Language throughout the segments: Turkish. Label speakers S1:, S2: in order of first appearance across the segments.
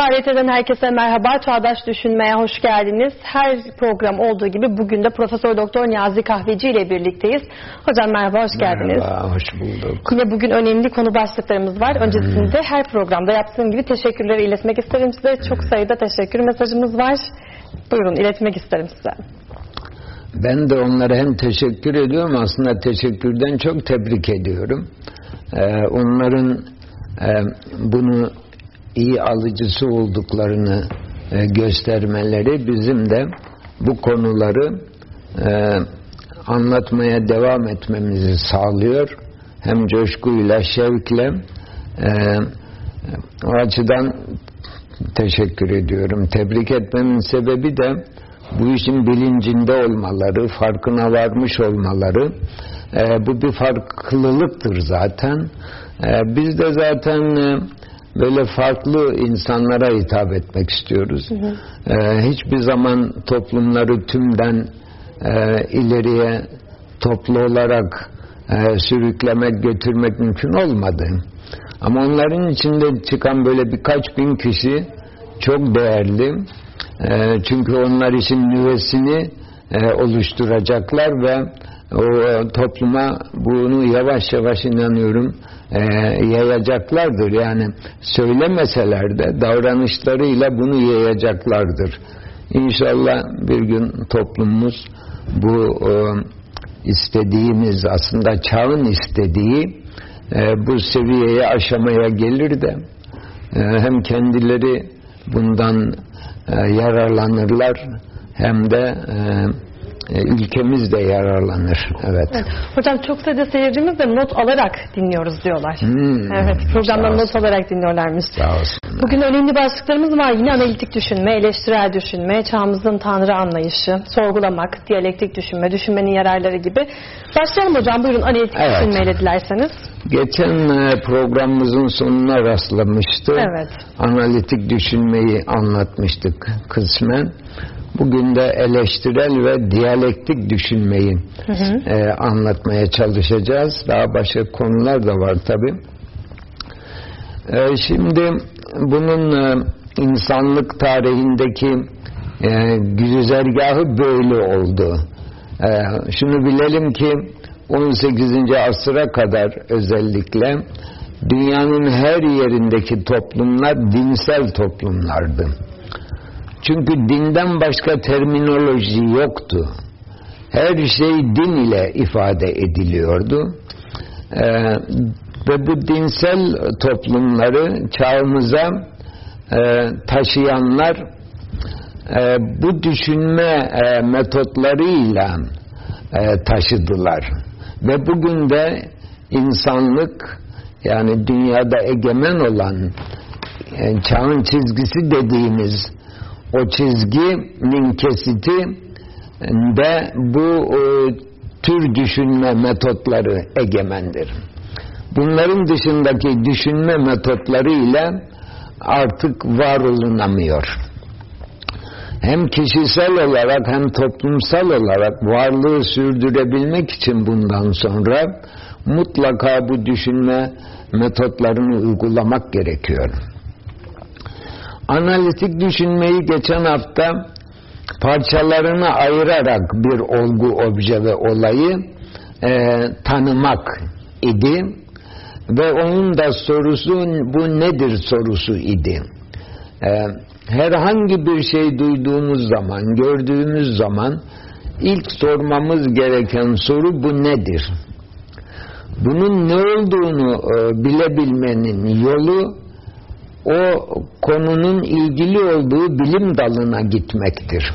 S1: TRT'den herkese merhaba. Çağdaş Düşünmeye hoş geldiniz. Her program olduğu gibi bugün de Profesör Doktor Niyazi Kahveci ile birlikteyiz. Hocam merhaba, hoş geldiniz.
S2: Merhaba, hoş bulduk.
S1: Yine bugün önemli konu başlıklarımız var. Öncesinde her programda yaptığım gibi teşekkürleri iletmek isterim size. Çok sayıda teşekkür mesajımız var. Buyurun iletmek isterim size.
S2: Ben de onlara hem teşekkür ediyorum aslında teşekkürden çok tebrik ediyorum. Ee, onların e, bunu iyi alıcısı olduklarını e, göstermeleri bizim de bu konuları e, anlatmaya devam etmemizi sağlıyor. Hem coşkuyla, şevkle e, o açıdan teşekkür ediyorum. Tebrik etmemin sebebi de bu işin bilincinde olmaları, farkına varmış olmaları. E, bu bir farklılıktır zaten. Biz de zaten e, böyle farklı insanlara hitap etmek istiyoruz. Hı hı. Ee, hiçbir zaman toplumları tümden e, ileriye toplu olarak e, sürüklemek, götürmek mümkün olmadı. Ama onların içinde çıkan böyle birkaç bin kişi çok değerli. E, çünkü onlar için nüvesini e, oluşturacaklar ve o topluma bunu yavaş yavaş inanıyorum e, yayacaklardır. Yani söylemeseler de davranışlarıyla bunu yayacaklardır. İnşallah bir gün toplumumuz bu e, istediğimiz aslında çağın istediği e, bu seviyeye aşamaya gelir de e, hem kendileri bundan e, yararlanırlar hem de e, ülkemiz de yararlanır. Evet. evet.
S1: Hocam çok sayıda seyircimiz de not alarak dinliyoruz diyorlar. Hmm, evet. Programdan not alarak dinliyorlarmış.
S2: Sağ olsun.
S1: Bugün önemli başlıklarımız var. Yine analitik düşünme, eleştirel düşünme, çağımızın tanrı anlayışı, sorgulamak, diyalektik düşünme, düşünmenin yararları gibi. Başlayalım hocam. Buyurun analitik evet. düşünmeyle dilerseniz.
S2: Geçen e, programımızın sonuna rastlamıştı.
S1: Evet.
S2: Analitik düşünmeyi anlatmıştık kısmen. Bugün de eleştirel ve diyalektik düşünmeyi hı hı. E, anlatmaya çalışacağız. Daha başka konular da var tabi. E, şimdi bunun e, insanlık tarihindeki e, güzergahı böyle oldu. E, şunu bilelim ki 18. asıra kadar özellikle dünyanın her yerindeki toplumlar dinsel toplumlardı çünkü dinden başka terminoloji yoktu. Her şey din ile ifade ediliyordu. Ee, ve bu dinsel toplumları çağımıza e, taşıyanlar e, bu düşünme e, metotlarıyla e, taşıdılar. Ve bugün de insanlık yani dünyada egemen olan e, çağın çizgisi dediğimiz o çizginin kesiti de bu e, tür düşünme metotları egemendir. Bunların dışındaki düşünme metotları ile artık var olunamıyor. Hem kişisel olarak hem toplumsal olarak varlığı sürdürebilmek için bundan sonra mutlaka bu düşünme metotlarını uygulamak gerekiyor. Analitik düşünmeyi geçen hafta parçalarını ayırarak bir olgu, obje ve olayı e, tanımak idi ve onun da sorusu bu nedir sorusu idi. E, herhangi bir şey duyduğumuz zaman, gördüğümüz zaman ilk sormamız gereken soru bu nedir? Bunun ne olduğunu e, bilebilmenin yolu o konunun ilgili olduğu bilim dalına gitmektir.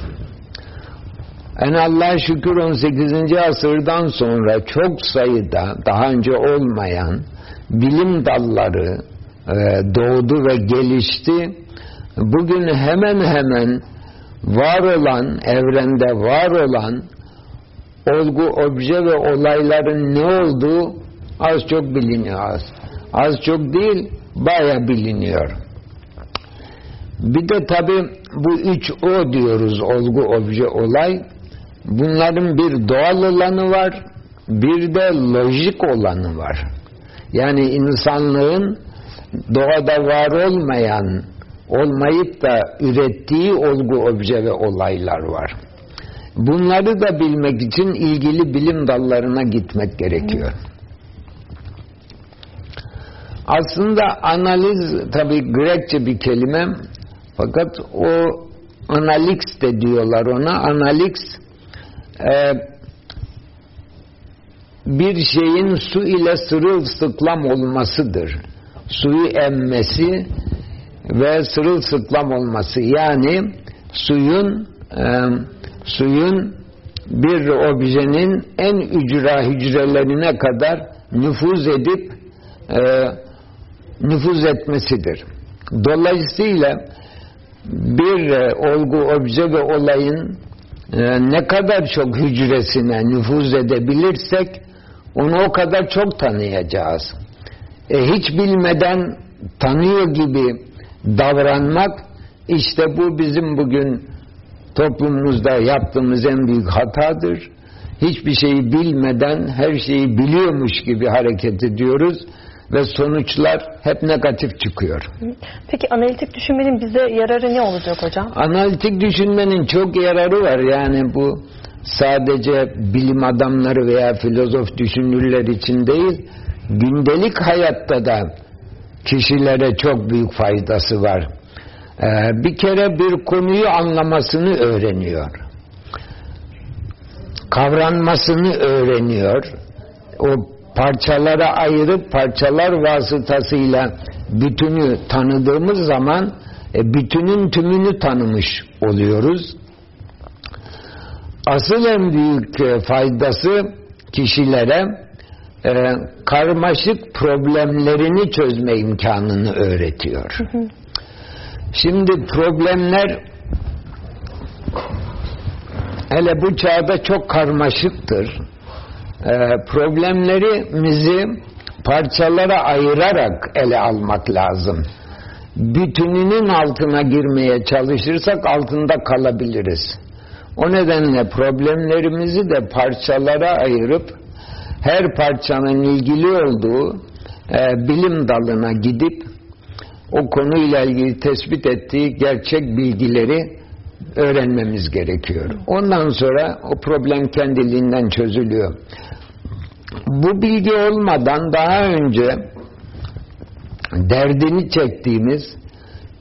S2: Yani Allah'a şükür 18. asırdan sonra çok sayıda daha önce olmayan bilim dalları e, doğdu ve gelişti. Bugün hemen hemen var olan, evrende var olan olgu, obje ve olayların ne olduğu az çok biliniyor. Az, az çok değil, baya biliniyor. Bir de tabi bu üç o diyoruz olgu, obje, olay. Bunların bir doğal olanı var, bir de lojik olanı var. Yani insanlığın doğada var olmayan olmayıp da ürettiği olgu, obje ve olaylar var. Bunları da bilmek için ilgili bilim dallarına gitmek gerekiyor. Aslında analiz tabi Grekçe bir kelime fakat o analix de diyorlar ona. Analix e, bir şeyin su ile sırılsıklam olmasıdır. Suyu emmesi ve sırılsıklam olması. Yani suyun e, suyun bir objenin en ücra hücrelerine kadar nüfuz edip e, nüfuz etmesidir. Dolayısıyla bir e, olgu, obje ve olayın e, ne kadar çok hücresine nüfuz edebilirsek onu o kadar çok tanıyacağız. E, hiç bilmeden tanıyor gibi davranmak işte bu bizim bugün toplumumuzda yaptığımız en büyük hatadır. Hiçbir şeyi bilmeden her şeyi biliyormuş gibi hareket ediyoruz ve sonuçlar hep negatif çıkıyor.
S1: Peki analitik düşünmenin bize yararı ne olacak hocam?
S2: Analitik düşünmenin çok yararı var. Yani bu sadece bilim adamları veya filozof düşünürler için değil, gündelik hayatta da kişilere çok büyük faydası var. Ee, bir kere bir konuyu anlamasını öğreniyor. Kavranmasını öğreniyor. O parçalara ayırıp parçalar vasıtasıyla bütünü tanıdığımız zaman e, bütünün tümünü tanımış oluyoruz. Asıl en büyük e, faydası kişilere e, karmaşık problemlerini çözme imkanını öğretiyor. Şimdi problemler hele bu çağda çok karmaşıktır. Ee, problemlerimizi parçalara ayırarak ele almak lazım. Bütününün altına girmeye çalışırsak altında kalabiliriz. O nedenle problemlerimizi de parçalara ayırıp her parçanın ilgili olduğu e, bilim dalına gidip o konuyla ilgili tespit ettiği gerçek bilgileri öğrenmemiz gerekiyor. Ondan sonra o problem kendiliğinden çözülüyor. Bu bilgi olmadan daha önce derdini çektiğimiz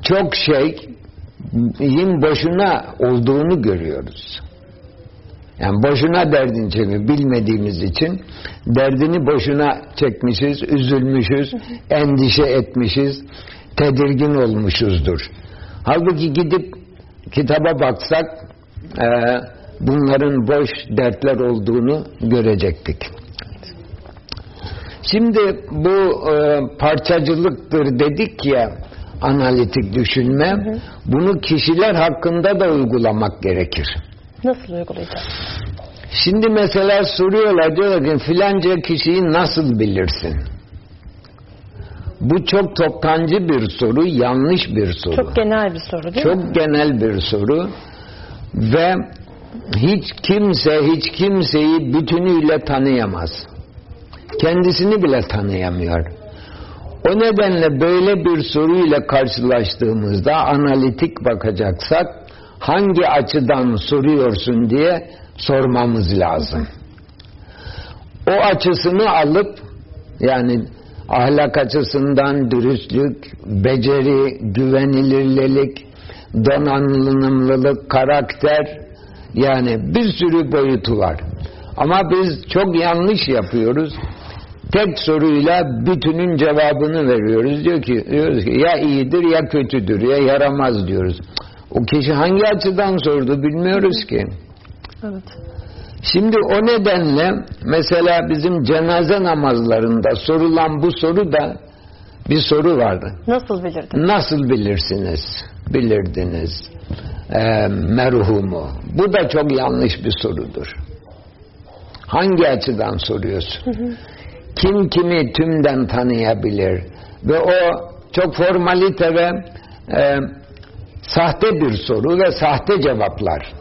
S2: çok şeyin boşuna olduğunu görüyoruz. Yani boşuna derdini çekmiyor. Bilmediğimiz için derdini boşuna çekmişiz, üzülmüşüz, endişe etmişiz, tedirgin olmuşuzdur. Halbuki gidip kitaba baksak e, bunların boş dertler olduğunu görecektik. Şimdi bu e, parçacılıktır dedik ya analitik düşünme. Hı hı. Bunu kişiler hakkında da uygulamak gerekir.
S1: Nasıl uygulayacağız?
S2: Şimdi mesela soruyorlar diyorlar ki filanca kişiyi nasıl bilirsin? Bu çok toptancı bir soru, yanlış bir soru.
S1: Çok genel bir soru değil
S2: çok
S1: mi?
S2: Çok genel bir soru ve hiç kimse hiç kimseyi bütünüyle tanıyamaz. Kendisini bile tanıyamıyor. O nedenle böyle bir soruyla karşılaştığımızda analitik bakacaksak hangi açıdan soruyorsun diye sormamız lazım. O açısını alıp yani ahlak açısından dürüstlük, beceri, güvenilirlik, donanımlılık, karakter yani bir sürü boyutu var. Ama biz çok yanlış yapıyoruz. Tek soruyla bütünün cevabını veriyoruz. Diyor ki, diyoruz ki ya iyidir ya kötüdür ya yaramaz diyoruz. O kişi hangi açıdan sordu bilmiyoruz ki.
S1: Evet.
S2: Şimdi o nedenle mesela bizim cenaze namazlarında sorulan bu soru da bir soru vardı.
S1: Nasıl bilirdiniz?
S2: Nasıl bilirsiniz? Bilirdiniz. E, merhumu. Bu da çok yanlış bir sorudur. Hangi açıdan soruyorsun? Hı hı. Kim kimi tümden tanıyabilir? Ve o çok formalite ve e, sahte bir soru ve sahte cevaplar.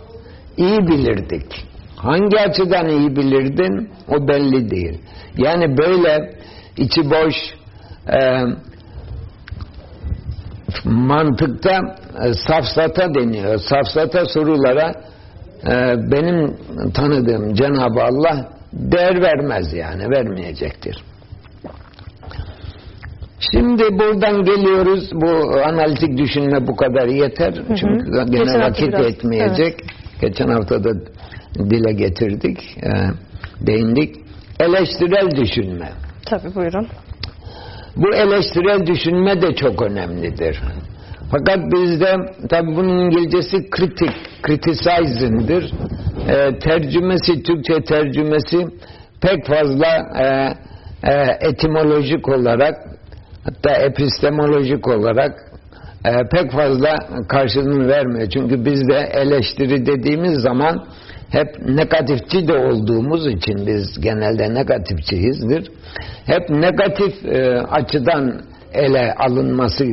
S2: İyi bilirdik. Hangi açıdan iyi bilirdin o belli değil. Yani böyle içi boş e, mantıkta e, safsata deniyor. Safsata sorulara e, benim tanıdığım Cenab-ı Allah değer vermez yani vermeyecektir. Şimdi buradan geliyoruz. Bu analitik düşünme bu kadar yeter. Hı hı. Çünkü gene Geçen vakit biraz, yetmeyecek. Evet. Geçen hafta da dile getirdik, e, değindik. Eleştirel düşünme.
S1: Tabii buyurun.
S2: Bu eleştirel düşünme de çok önemlidir. Fakat bizde tabi bunun İngilizcesi kritik, criticizing'dir. E, tercümesi, Türkçe tercümesi pek fazla e, e, etimolojik olarak hatta epistemolojik olarak e, pek fazla karşılığını vermiyor. Çünkü bizde eleştiri dediğimiz zaman hep negatifçi de olduğumuz için biz genelde negatifçiyizdir. Hep negatif e, açıdan ele alınması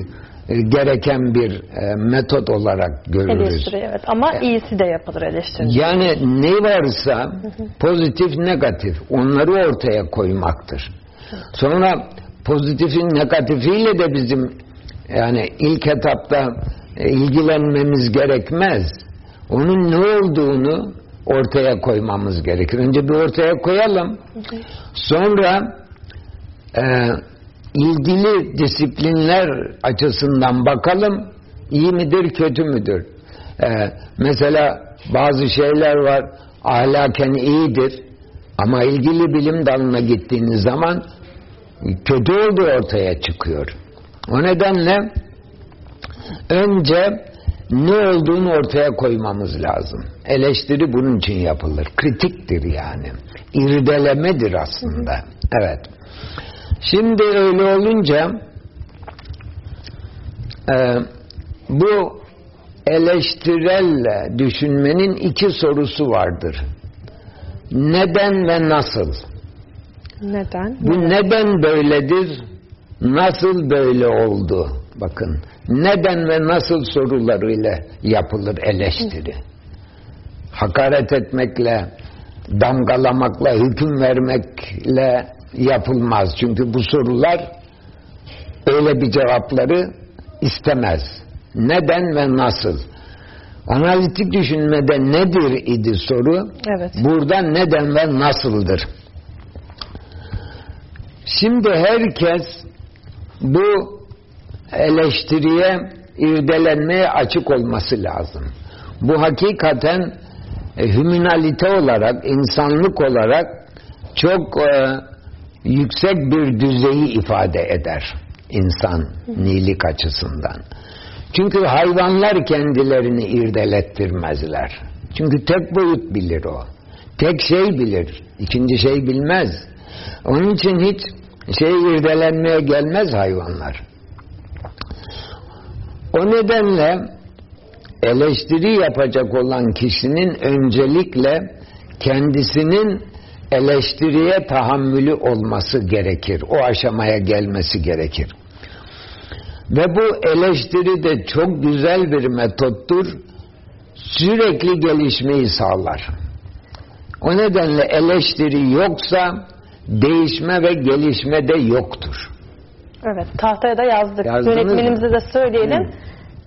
S2: gereken bir e, metot olarak görürüz.
S1: Eleştiri evet ama e, iyisi de yapılır eleştiri.
S2: Yani ne varsa pozitif negatif onları ortaya koymaktır. Sonra pozitifin negatifiyle de bizim yani ilk etapta e, ilgilenmemiz gerekmez. Onun ne olduğunu ortaya koymamız gerekir. Önce bir ortaya koyalım. Sonra e, ilgili disiplinler açısından bakalım iyi midir kötü müdür? E, mesela bazı şeyler var ahlaken iyidir ama ilgili bilim dalına gittiğiniz zaman kötü olduğu ortaya çıkıyor. O nedenle önce ne olduğunu ortaya koymamız lazım. Eleştiri bunun için yapılır. Kritiktir yani. İrdelemedir aslında. Evet. Şimdi öyle olunca e, bu eleştirel düşünmenin iki sorusu vardır. Neden ve nasıl?
S1: Neden?
S2: Bu neden böyledir? Nasıl böyle oldu? Bakın. Neden ve nasıl sorularıyla yapılır eleştiri. Hakaret etmekle, damgalamakla, hüküm vermekle yapılmaz. Çünkü bu sorular öyle bir cevapları istemez. Neden ve nasıl? Analitik düşünmede nedir idi soru?
S1: Evet.
S2: Burada neden ve nasıldır? Şimdi herkes bu eleştiriye, irdelenmeye açık olması lazım. Bu hakikaten e, hüminalite olarak, insanlık olarak çok e, yüksek bir düzeyi ifade eder insan nilik açısından. Çünkü hayvanlar kendilerini irdelettirmezler. Çünkü tek boyut bilir o. Tek şey bilir. ikinci şey bilmez. Onun için hiç şey irdelenmeye gelmez hayvanlar. O nedenle eleştiri yapacak olan kişinin öncelikle kendisinin eleştiriye tahammülü olması gerekir. O aşamaya gelmesi gerekir. Ve bu eleştiri de çok güzel bir metottur. Sürekli gelişmeyi sağlar. O nedenle eleştiri yoksa değişme ve gelişme de yoktur.
S1: Evet, tahtaya da yazdık. Yazdınız Yönetmenimize mı? de söyleyelim. Hı.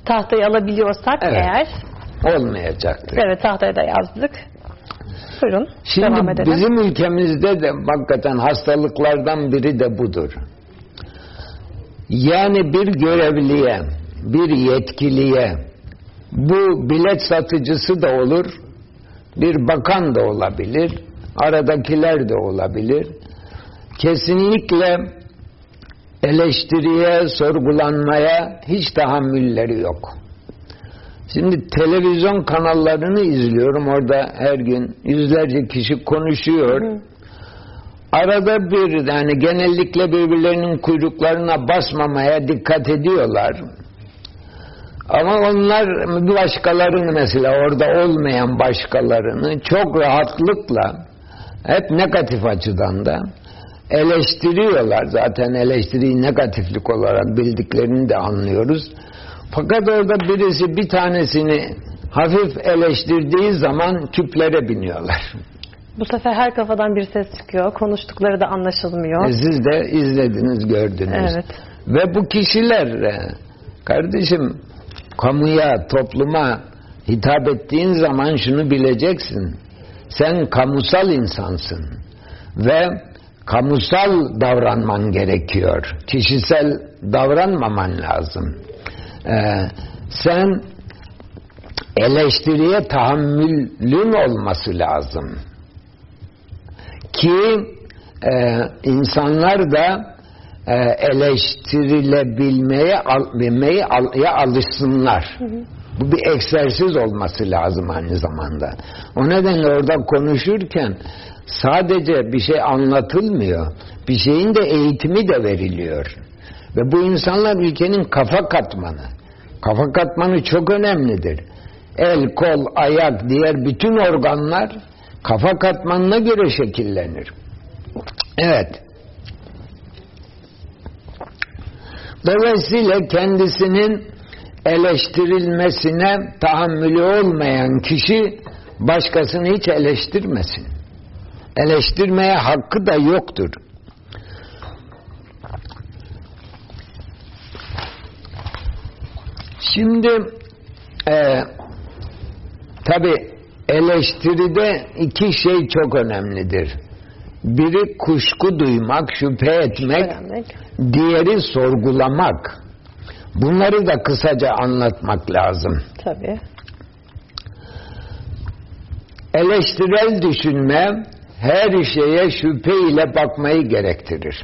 S1: Tahtayı alabiliyorsak evet. eğer.
S2: Olmayacaktır.
S1: Evet, tahtaya da yazdık. Buyurun,
S2: Şimdi devam edelim. bizim ülkemizde de hakikaten hastalıklardan biri de budur. Yani bir görevliye, bir yetkiliye, bu bilet satıcısı da olur, bir bakan da olabilir, aradakiler de olabilir. Kesinlikle eleştiriye, sorgulanmaya hiç tahammülleri yok. Şimdi televizyon kanallarını izliyorum. Orada her gün yüzlerce kişi konuşuyor. Hı. Arada bir yani genellikle birbirlerinin kuyruklarına basmamaya dikkat ediyorlar. Ama onlar başkalarını mesela orada olmayan başkalarını çok rahatlıkla hep negatif açıdan da eleştiriyorlar. Zaten eleştiriyi negatiflik olarak bildiklerini de anlıyoruz. Fakat orada birisi bir tanesini hafif eleştirdiği zaman küplere biniyorlar.
S1: Bu sefer her kafadan bir ses çıkıyor. Konuştukları da anlaşılmıyor.
S2: E siz de izlediniz, gördünüz.
S1: Evet.
S2: Ve bu kişiler e, Kardeşim kamuya, topluma hitap ettiğin zaman şunu bileceksin. Sen kamusal insansın ve kamusal davranman gerekiyor. Kişisel davranmaman lazım. Ee, sen eleştiriye tahammülün olması lazım. Ki e, insanlar da e, eleştirilebilmeye al, bilmeye al, ya alışsınlar. Hı hı. Bu bir egzersiz olması lazım aynı zamanda. O nedenle orada konuşurken sadece bir şey anlatılmıyor. Bir şeyin de eğitimi de veriliyor. Ve bu insanlar ülkenin kafa katmanı. Kafa katmanı çok önemlidir. El, kol, ayak, diğer bütün organlar kafa katmanına göre şekillenir. Evet. Dolayısıyla kendisinin eleştirilmesine tahammülü olmayan kişi başkasını hiç eleştirmesin. Eleştirmeye hakkı da yoktur. Şimdi e, tabi eleştiride iki şey çok önemlidir. Biri kuşku duymak, şüphe etmek, diğeri sorgulamak. Bunları da kısaca anlatmak lazım.
S1: Tabii.
S2: Eleştirel düşünme her şeye şüphe ile bakmayı gerektirir.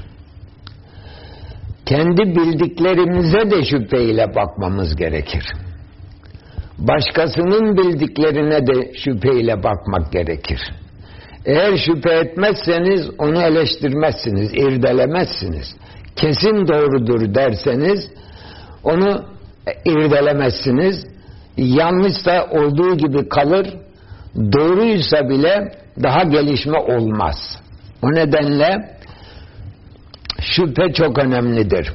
S2: Kendi bildiklerimize de şüphe ile bakmamız gerekir. Başkasının bildiklerine de şüphe ile bakmak gerekir. Eğer şüphe etmezseniz onu eleştirmezsiniz, irdelemezsiniz. Kesin doğrudur derseniz onu irdelemezsiniz. Yanlışsa olduğu gibi kalır. Doğruysa bile daha gelişme olmaz. O nedenle şüphe çok önemlidir.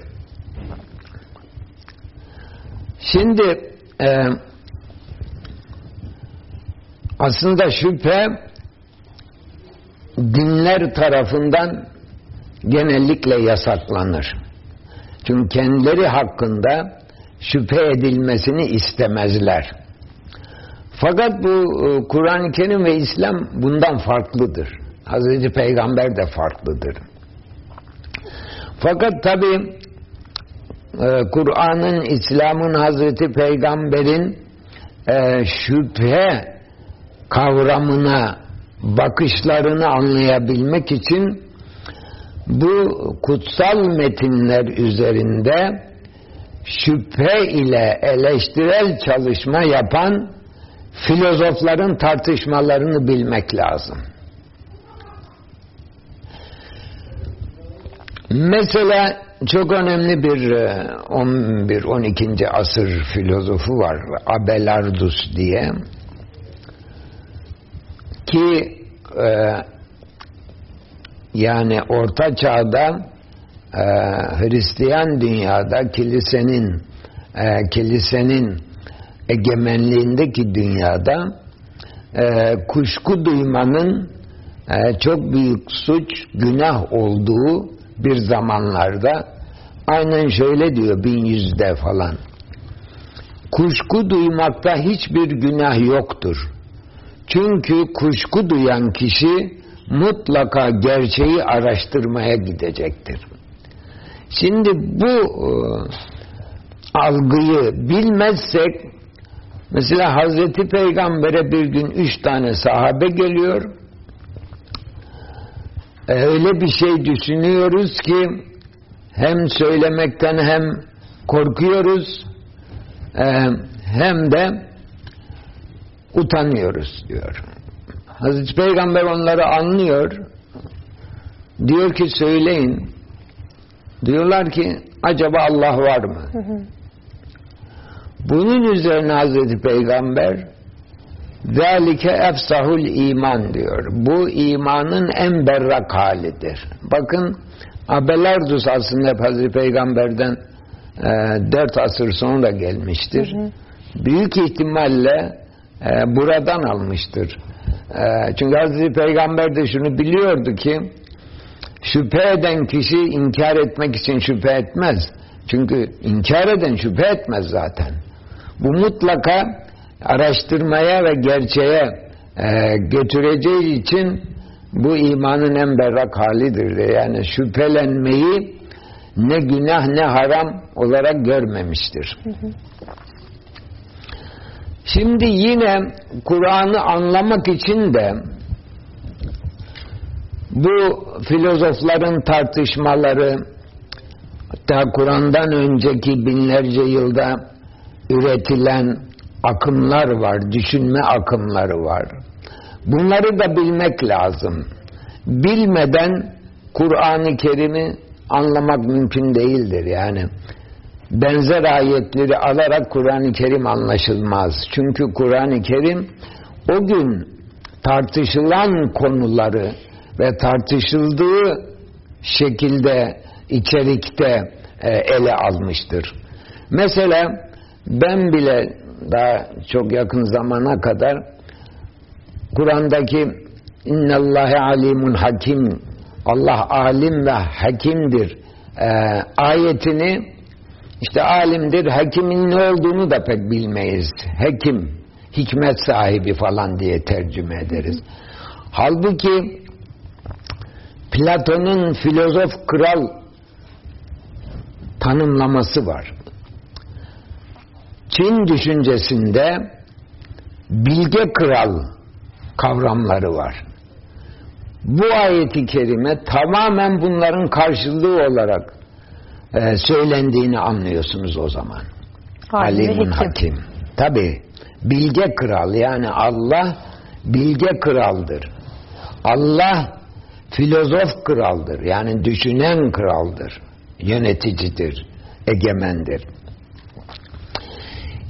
S2: Şimdi e, aslında şüphe dinler tarafından genellikle yasaklanır. Çünkü kendileri hakkında şüphe edilmesini istemezler. Fakat bu e, Kur'an-ı Kerim ve İslam bundan farklıdır. Hazreti Peygamber de farklıdır. Fakat tabi e, Kur'an'ın, İslam'ın, Hazreti Peygamber'in e, şüphe kavramına bakışlarını anlayabilmek için bu kutsal metinler üzerinde şüphe ile eleştirel çalışma yapan filozofların tartışmalarını bilmek lazım. Mesela çok önemli bir 11-12. E, asır filozofu var Abelardus diye ki e, yani orta çağda e, Hristiyan dünyada kilisenin e, kilisenin egemenliğindeki dünyada e, kuşku duymanın e, çok büyük suç, günah olduğu bir zamanlarda aynen şöyle diyor 1100'de falan. Kuşku duymakta hiçbir günah yoktur. Çünkü kuşku duyan kişi mutlaka gerçeği araştırmaya gidecektir. Şimdi bu e, algıyı bilmezsek mesela Hazreti Peygamber'e bir gün üç tane sahabe geliyor öyle bir şey düşünüyoruz ki hem söylemekten hem korkuyoruz e, hem de utanıyoruz diyor. Hazreti Peygamber onları anlıyor. Diyor ki söyleyin. Diyorlar ki acaba Allah var mı? Bunun üzerine Hazreti Peygamber Zalike efsahul iman diyor. Bu imanın en berrak halidir. Bakın Abelardus aslında Hazreti Peygamber'den e, dört asır sonra gelmiştir. Hı hı. Büyük ihtimalle e, buradan almıştır. E, çünkü Hazreti Peygamber de şunu biliyordu ki şüphe eden kişi inkar etmek için şüphe etmez. Çünkü inkar eden şüphe etmez zaten. Bu mutlaka araştırmaya ve gerçeğe e, götüreceği için bu imanın en berrak halidir. Yani şüphelenmeyi ne günah ne haram olarak görmemiştir. Şimdi yine Kur'an'ı anlamak için de bu filozofların tartışmaları hatta Kur'an'dan önceki binlerce yılda üretilen akımlar var, düşünme akımları var. Bunları da bilmek lazım. Bilmeden Kur'an-ı Kerim'i anlamak mümkün değildir yani. Benzer ayetleri alarak Kur'an-ı Kerim anlaşılmaz. Çünkü Kur'an-ı Kerim o gün tartışılan konuları ve tartışıldığı şekilde içerikte e, ele almıştır. Mesela ben bile daha çok yakın zamana kadar Kur'an'daki innallâhe alimun hakim Allah alim ve hakimdir e, ayetini işte alimdir, hakimin ne olduğunu da pek bilmeyiz. Hekim, hikmet sahibi falan diye tercüme ederiz. Halbuki Platon'un filozof kral tanımlaması var. Çin düşüncesinde bilge kral kavramları var. Bu ayeti kerime tamamen bunların karşılığı olarak e, söylendiğini anlıyorsunuz o zaman. Alimun hakim. Tabi bilge kral yani Allah bilge kraldır. Allah filozof kraldır. Yani düşünen kraldır. Yöneticidir. Egemendir.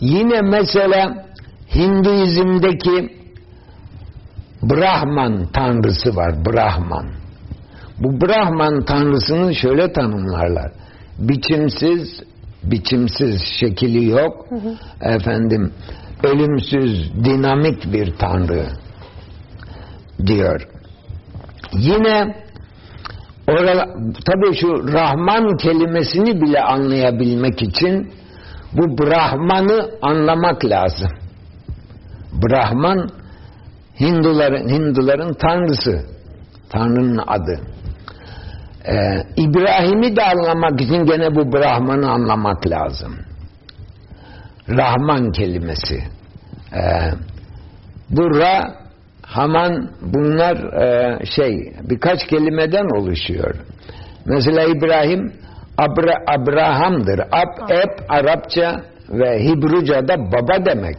S2: Yine mesela Hinduizm'deki Brahman tanrısı var. Brahman. Bu Brahman tanrısını şöyle tanımlarlar. Biçimsiz, biçimsiz şekili yok. Hı hı. Efendim, ölümsüz, dinamik bir tanrı diyor. Yine orada tabii şu Rahman kelimesini bile anlayabilmek için bu Brahman'ı anlamak lazım. Brahman Hinduların Hinduların tanrısı. Tanrının adı. Ee, İbrahim'i de anlamak için gene bu Brahman'ı anlamak lazım. Rahman kelimesi. Ee, bu Haman bunlar e, şey birkaç kelimeden oluşuyor. Mesela İbrahim Abra, Abraham'dır. Ab, Eb Arapça ve Hibruca'da baba demek.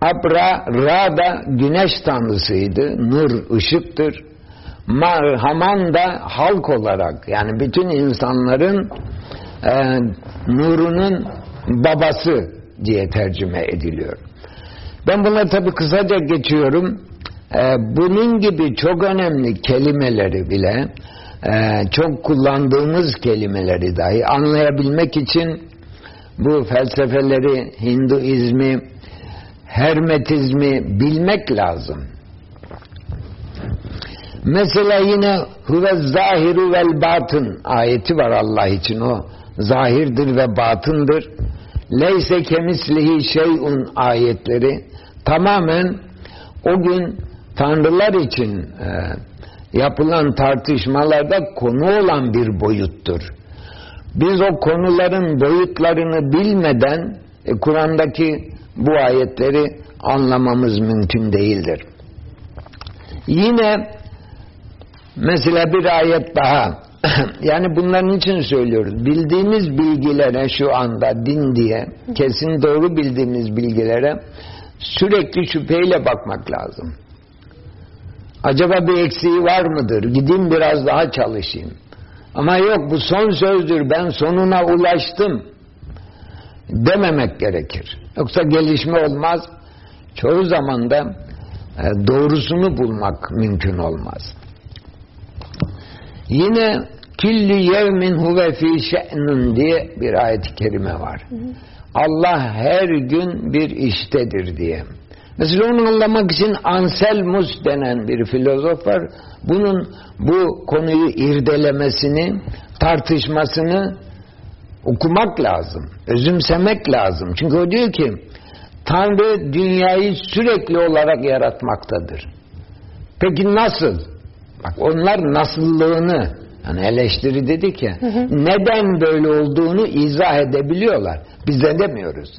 S2: Abra, Ra da güneş tanrısıydı. Nur ışıktır. Haman da halk olarak yani bütün insanların e, nurunun babası diye tercüme ediliyor. Ben bunları tabi kısaca geçiyorum. E, bunun gibi çok önemli kelimeleri bile çok kullandığımız kelimeleri dahi anlayabilmek için bu felsefeleri, Hinduizmi, Hermetizmi bilmek lazım. Mesela yine huve zahiru vel batın ayeti var Allah için o zahirdir ve batındır. Leyse kemislihi şeyun ayetleri tamamen o gün tanrılar için e, yapılan tartışmalarda konu olan bir boyuttur. Biz o konuların boyutlarını bilmeden e, Kur'an'daki bu ayetleri anlamamız mümkün değildir. Yine mesela bir ayet daha yani bunların için söylüyoruz. Bildiğimiz bilgilere şu anda din diye kesin doğru bildiğimiz bilgilere sürekli şüpheyle bakmak lazım. Acaba bir eksiği var mıdır? Gideyim biraz daha çalışayım. Ama yok bu son sözdür ben sonuna ulaştım dememek gerekir. Yoksa gelişme olmaz. Çoğu zaman da e, doğrusunu bulmak mümkün olmaz. Yine külli yevmin huve fi şe'nun diye bir ayet-i kerime var. Allah her gün bir iştedir diye. Mesela onu anlamak için Anselmus denen bir filozof var. Bunun bu konuyu irdelemesini, tartışmasını okumak lazım, özümsemek lazım. Çünkü o diyor ki Tanrı dünyayı sürekli olarak yaratmaktadır. Peki nasıl? Bak onlar nasıllığını yani eleştiri dedik ya hı hı. neden böyle olduğunu izah edebiliyorlar. Biz edemiyoruz.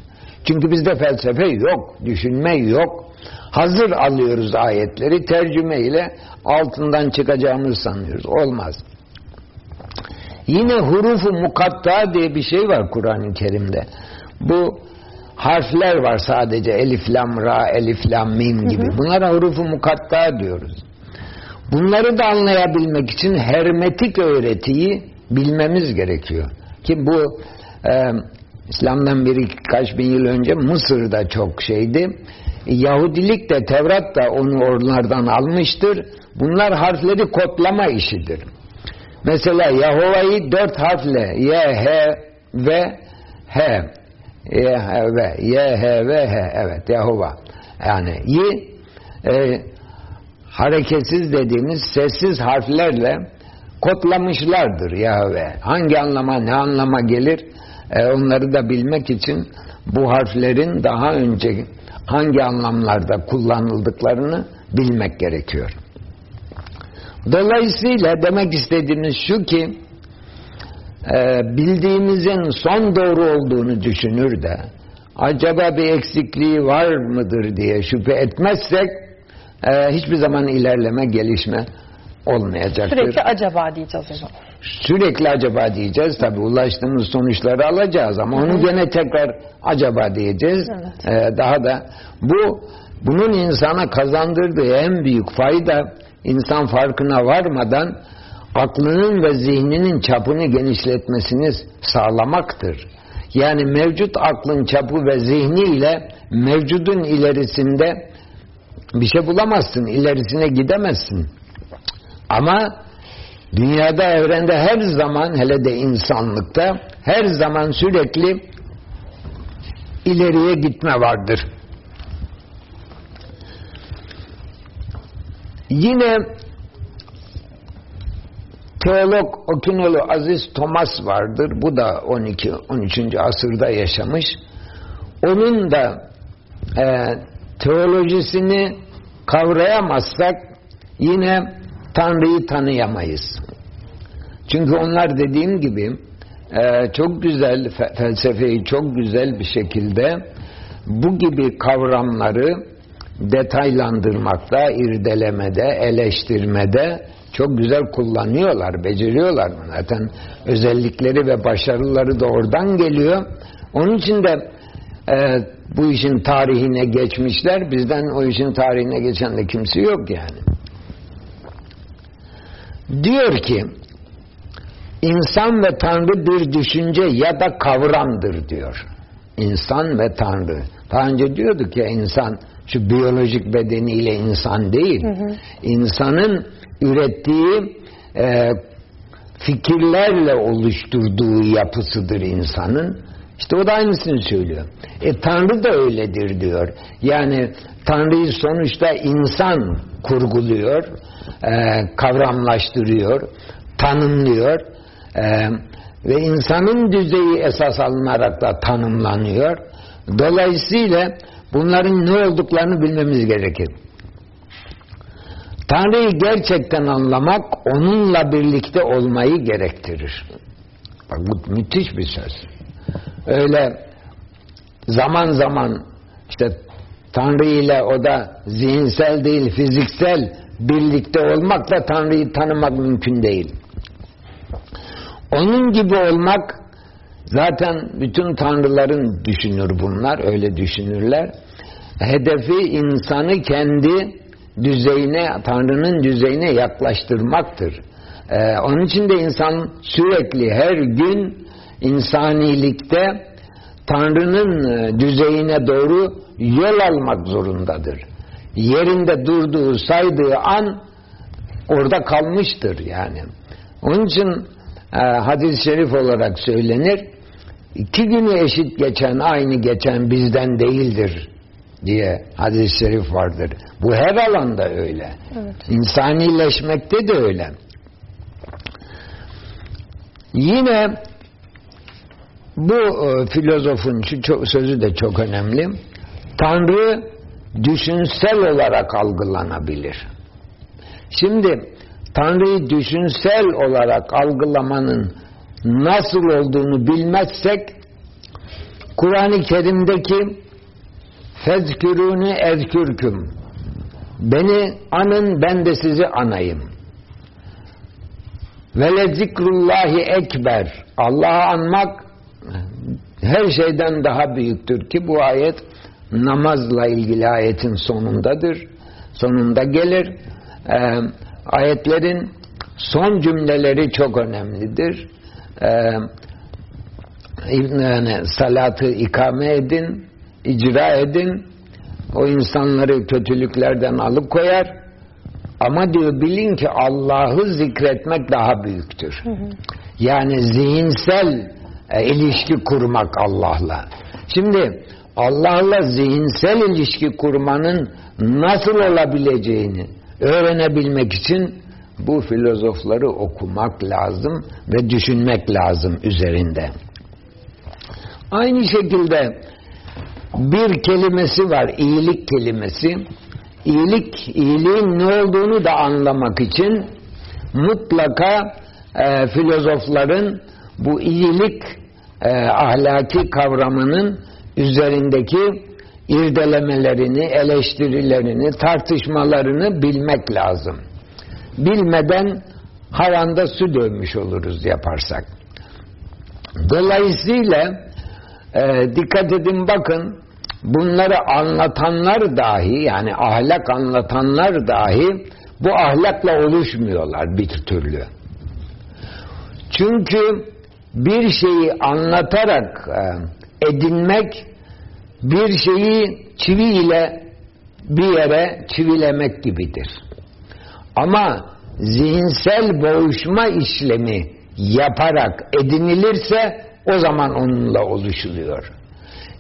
S2: Çünkü bizde felsefe yok, düşünme yok. Hazır alıyoruz ayetleri tercüme ile altından çıkacağımızı sanıyoruz. Olmaz. Yine hurufu mukatta diye bir şey var Kur'an-ı Kerim'de. Bu harfler var sadece elif lam ra elif lam mim gibi. Hı hı. Bunlara hurufu mukatta diyoruz. Bunları da anlayabilmek için hermetik öğretiyi bilmemiz gerekiyor. Ki bu e, İslam'dan bir kaç bin yıl önce Mısır'da çok şeydi. Yahudilik de Tevrat da onu onlardan almıştır. Bunlar harfleri kodlama işidir. Mesela Yahova'yı dört harfle Y, H ve H Y, H ve Y, H ve H evet Yahova yani Y e, hareketsiz dediğimiz sessiz harflerle kodlamışlardır Yahve. Hangi anlama ne anlama gelir e, onları da bilmek için bu harflerin daha önce hangi anlamlarda kullanıldıklarını bilmek gerekiyor. Dolayısıyla demek istediğimiz şu ki e, bildiğimizin son doğru olduğunu düşünür de acaba bir eksikliği var mıdır diye şüphe etmezsek e, hiçbir zaman ilerleme, gelişme olmayacaktır.
S1: Sürekli acaba diyeceğiz o zaman.
S2: Sürekli acaba diyeceğiz. Tabi ulaştığımız sonuçları alacağız ama onu gene tekrar acaba diyeceğiz. Evet. Ee, daha da bu bunun insana kazandırdığı en büyük fayda insan farkına varmadan aklının ve zihninin çapını genişletmesini sağlamaktır. Yani mevcut aklın çapı ve zihni ile mevcudun ilerisinde bir şey bulamazsın, ilerisine gidemezsin. Ama dünyada, evrende her zaman, hele de insanlıkta her zaman sürekli ileriye gitme vardır. Yine teolog Okinolu Aziz Thomas vardır. Bu da 12 13. asırda yaşamış. Onun da e, teolojisini kavrayamazsak yine Tanrı'yı tanıyamayız. Çünkü onlar dediğim gibi e, çok güzel felsefeyi çok güzel bir şekilde bu gibi kavramları detaylandırmakta, irdelemede, eleştirmede çok güzel kullanıyorlar, beceriyorlar. Zaten özellikleri ve başarıları da oradan geliyor. Onun için de e, bu işin tarihine geçmişler. Bizden o işin tarihine geçen de kimse yok yani. Diyor ki insan ve Tanrı bir düşünce ya da kavramdır diyor. İnsan ve Tanrı. Daha önce diyorduk ya insan şu biyolojik bedeniyle insan değil. Hı hı. İnsanın ürettiği e, fikirlerle oluşturduğu yapısıdır insanın. İşte o da aynısını söylüyor. E Tanrı da öyledir diyor. Yani Tanrı'yı sonuçta insan kurguluyor, e, kavramlaştırıyor, tanımlıyor e, ve insanın düzeyi esas alınarak da tanımlanıyor. Dolayısıyla bunların ne olduklarını bilmemiz gerekir. Tanrı'yı gerçekten anlamak onunla birlikte olmayı gerektirir. Bak bu müthiş bir söz. Öyle zaman zaman işte Tanrı ile o da zihinsel değil fiziksel birlikte olmakla Tanrı'yı tanımak mümkün değil. Onun gibi olmak zaten bütün tanrıların düşünür bunlar öyle düşünürler. Hedefi insanı kendi düzeyine, Tanrı'nın düzeyine yaklaştırmaktır. Ee, onun için de insan sürekli her gün insanilikte Tanrı'nın e, düzeyine doğru yol almak zorundadır. Yerinde durduğu, saydığı an orada kalmıştır yani. Onun için e, hadis-i şerif olarak söylenir. İki günü eşit geçen, aynı geçen bizden değildir diye hadis-i şerif vardır. Bu her alanda öyle. Evet. İnsanileşmekte de öyle. Yine bu e, filozofun şu çok, sözü de çok önemli. Tanrı düşünsel olarak algılanabilir. Şimdi Tanrı'yı düşünsel olarak algılamanın nasıl olduğunu bilmezsek Kur'an-ı Kerim'deki fezkürünü ezkürküm. Beni anın ben de sizi anayım. Ve le zikrullahi ekber. Allah'ı anmak her şeyden daha büyüktür ki bu ayet namazla ilgili ayetin sonundadır sonunda gelir ee, ayetlerin son cümleleri çok önemlidir ee, yani salatı ikame edin, icra edin, o insanları kötülüklerden alıkoyar. Ama diyor bilin ki Allah'ı zikretmek daha büyüktür. Hı hı. Yani zihinsel e, ilişki kurmak Allah'la. Şimdi Allah'la zihinsel ilişki kurmanın nasıl olabileceğini öğrenebilmek için bu filozofları okumak lazım ve düşünmek lazım üzerinde. Aynı şekilde bir kelimesi var, iyilik kelimesi. İyilik, iyiliğin ne olduğunu da anlamak için mutlaka e, filozofların bu iyilik e, ahlaki kavramının üzerindeki irdelemelerini, eleştirilerini, tartışmalarını bilmek lazım. Bilmeden havanda su dövmüş oluruz yaparsak. Dolayısıyla e, dikkat edin bakın bunları anlatanlar dahi yani ahlak anlatanlar dahi bu ahlakla oluşmuyorlar bir türlü. Çünkü bir şeyi anlatarak e, edinmek bir şeyi çivi ile bir yere çivilemek gibidir. Ama zihinsel boğuşma işlemi yaparak edinilirse o zaman onunla oluşuluyor.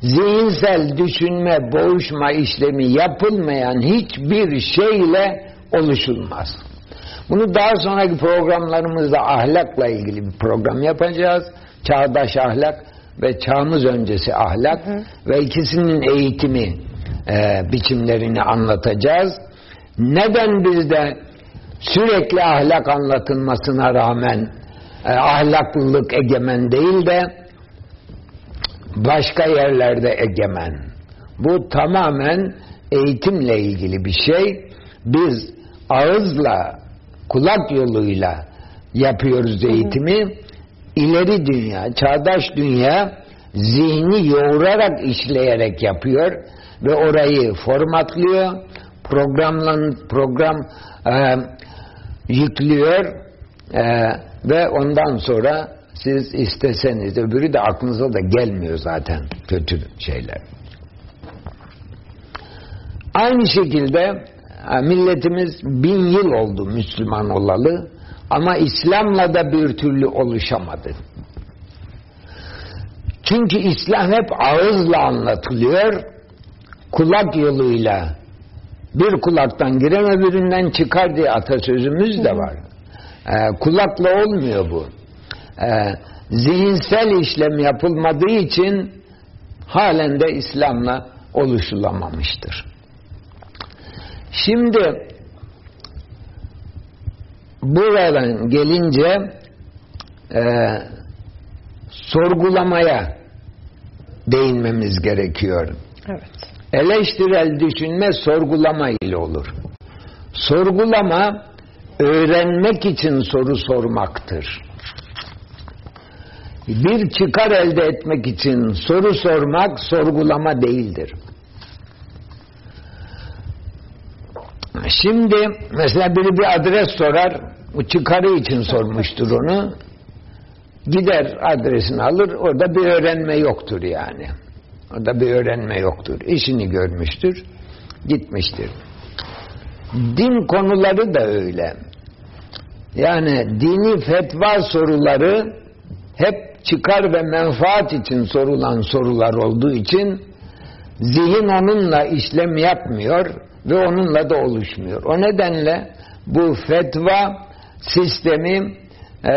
S2: Zihinsel düşünme, boğuşma işlemi yapılmayan hiçbir şeyle oluşulmaz. Bunu daha sonraki programlarımızda ahlakla ilgili bir program yapacağız. Çağdaş ahlak ve çağımız öncesi ahlak hı hı. ve ikisinin eğitimi e, biçimlerini anlatacağız. Neden bizde sürekli ahlak anlatılmasına rağmen e, ahlaklılık egemen değil de başka yerlerde egemen. Bu tamamen eğitimle ilgili bir şey. Biz ağızla, kulak yoluyla yapıyoruz eğitimi. Hı hı. İleri dünya, çağdaş dünya zihni yoğurarak işleyerek yapıyor ve orayı formatlıyor, programlan program e, yüklüyor e, ve ondan sonra siz isteseniz öbürü de aklınıza da gelmiyor zaten kötü şeyler. Aynı şekilde e, milletimiz bin yıl oldu Müslüman olalı ama İslam'la da bir türlü oluşamadı. Çünkü İslam hep ağızla anlatılıyor, kulak yoluyla bir kulaktan giren öbüründen çıkar diye atasözümüz de var. Ee, kulakla olmuyor bu. Ee, zihinsel işlem yapılmadığı için halen de İslam'la oluşulamamıştır. Şimdi buradan gelince e, sorgulamaya değinmemiz gerekiyor. Evet. Eleştirel düşünme sorgulama ile olur. Sorgulama öğrenmek için soru sormaktır. Bir çıkar elde etmek için soru sormak sorgulama değildir. Şimdi mesela biri bir adres sorar, çıkarı için sormuştur onu. Gider adresini alır, orada bir öğrenme yoktur yani. Orada bir öğrenme yoktur. İşini görmüştür, gitmiştir. Din konuları da öyle. Yani dini fetva soruları hep çıkar ve menfaat için sorulan sorular olduğu için zihin onunla işlem yapmıyor ve onunla da oluşmuyor. O nedenle bu fetva sistemi e,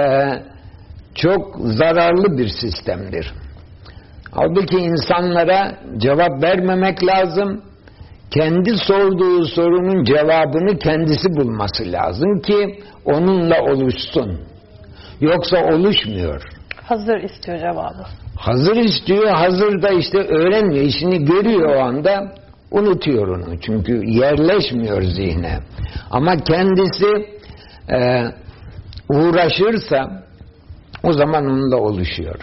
S2: çok zararlı bir sistemdir. Halbuki insanlara cevap vermemek lazım. Kendi sorduğu sorunun cevabını kendisi bulması lazım ki onunla oluşsun. Yoksa oluşmuyor.
S1: Hazır istiyor cevabı.
S2: Hazır istiyor, hazır da işte öğrenmiyor. işini görüyor o anda, unutuyor onu. Çünkü yerleşmiyor zihne. Ama kendisi e, uğraşırsa o zaman onunla oluşuyor.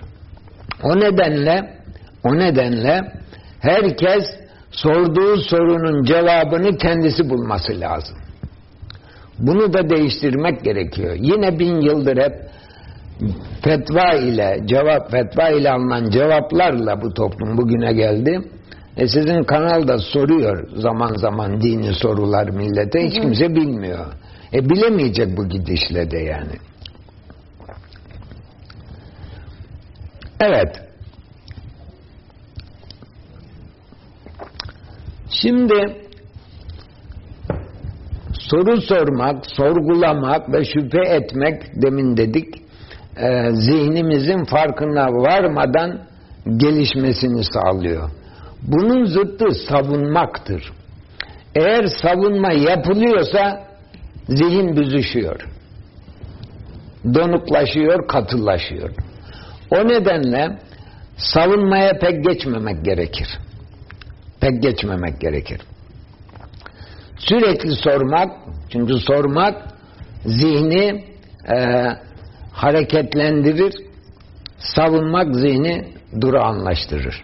S2: O nedenle o nedenle herkes sorduğu sorunun cevabını kendisi bulması lazım. Bunu da değiştirmek gerekiyor. Yine bin yıldır hep fetva ile cevap fetva ile alınan cevaplarla bu toplum bugüne geldi. E sizin kanalda soruyor zaman zaman dini sorular millete hiç kimse bilmiyor. E bilemeyecek bu gidişle de yani. Evet. Şimdi soru sormak, sorgulamak ve şüphe etmek demin dedik e, zihnimizin farkına varmadan gelişmesini sağlıyor. Bunun zıttı savunmaktır. Eğer savunma yapılıyorsa zihin büzüşüyor. Donuklaşıyor, katılaşıyor. O nedenle savunmaya pek geçmemek gerekir. Pek geçmemek gerekir. Sürekli sormak, çünkü sormak zihni e, hareketlendirir, savunmak zihni durağanlaştırır.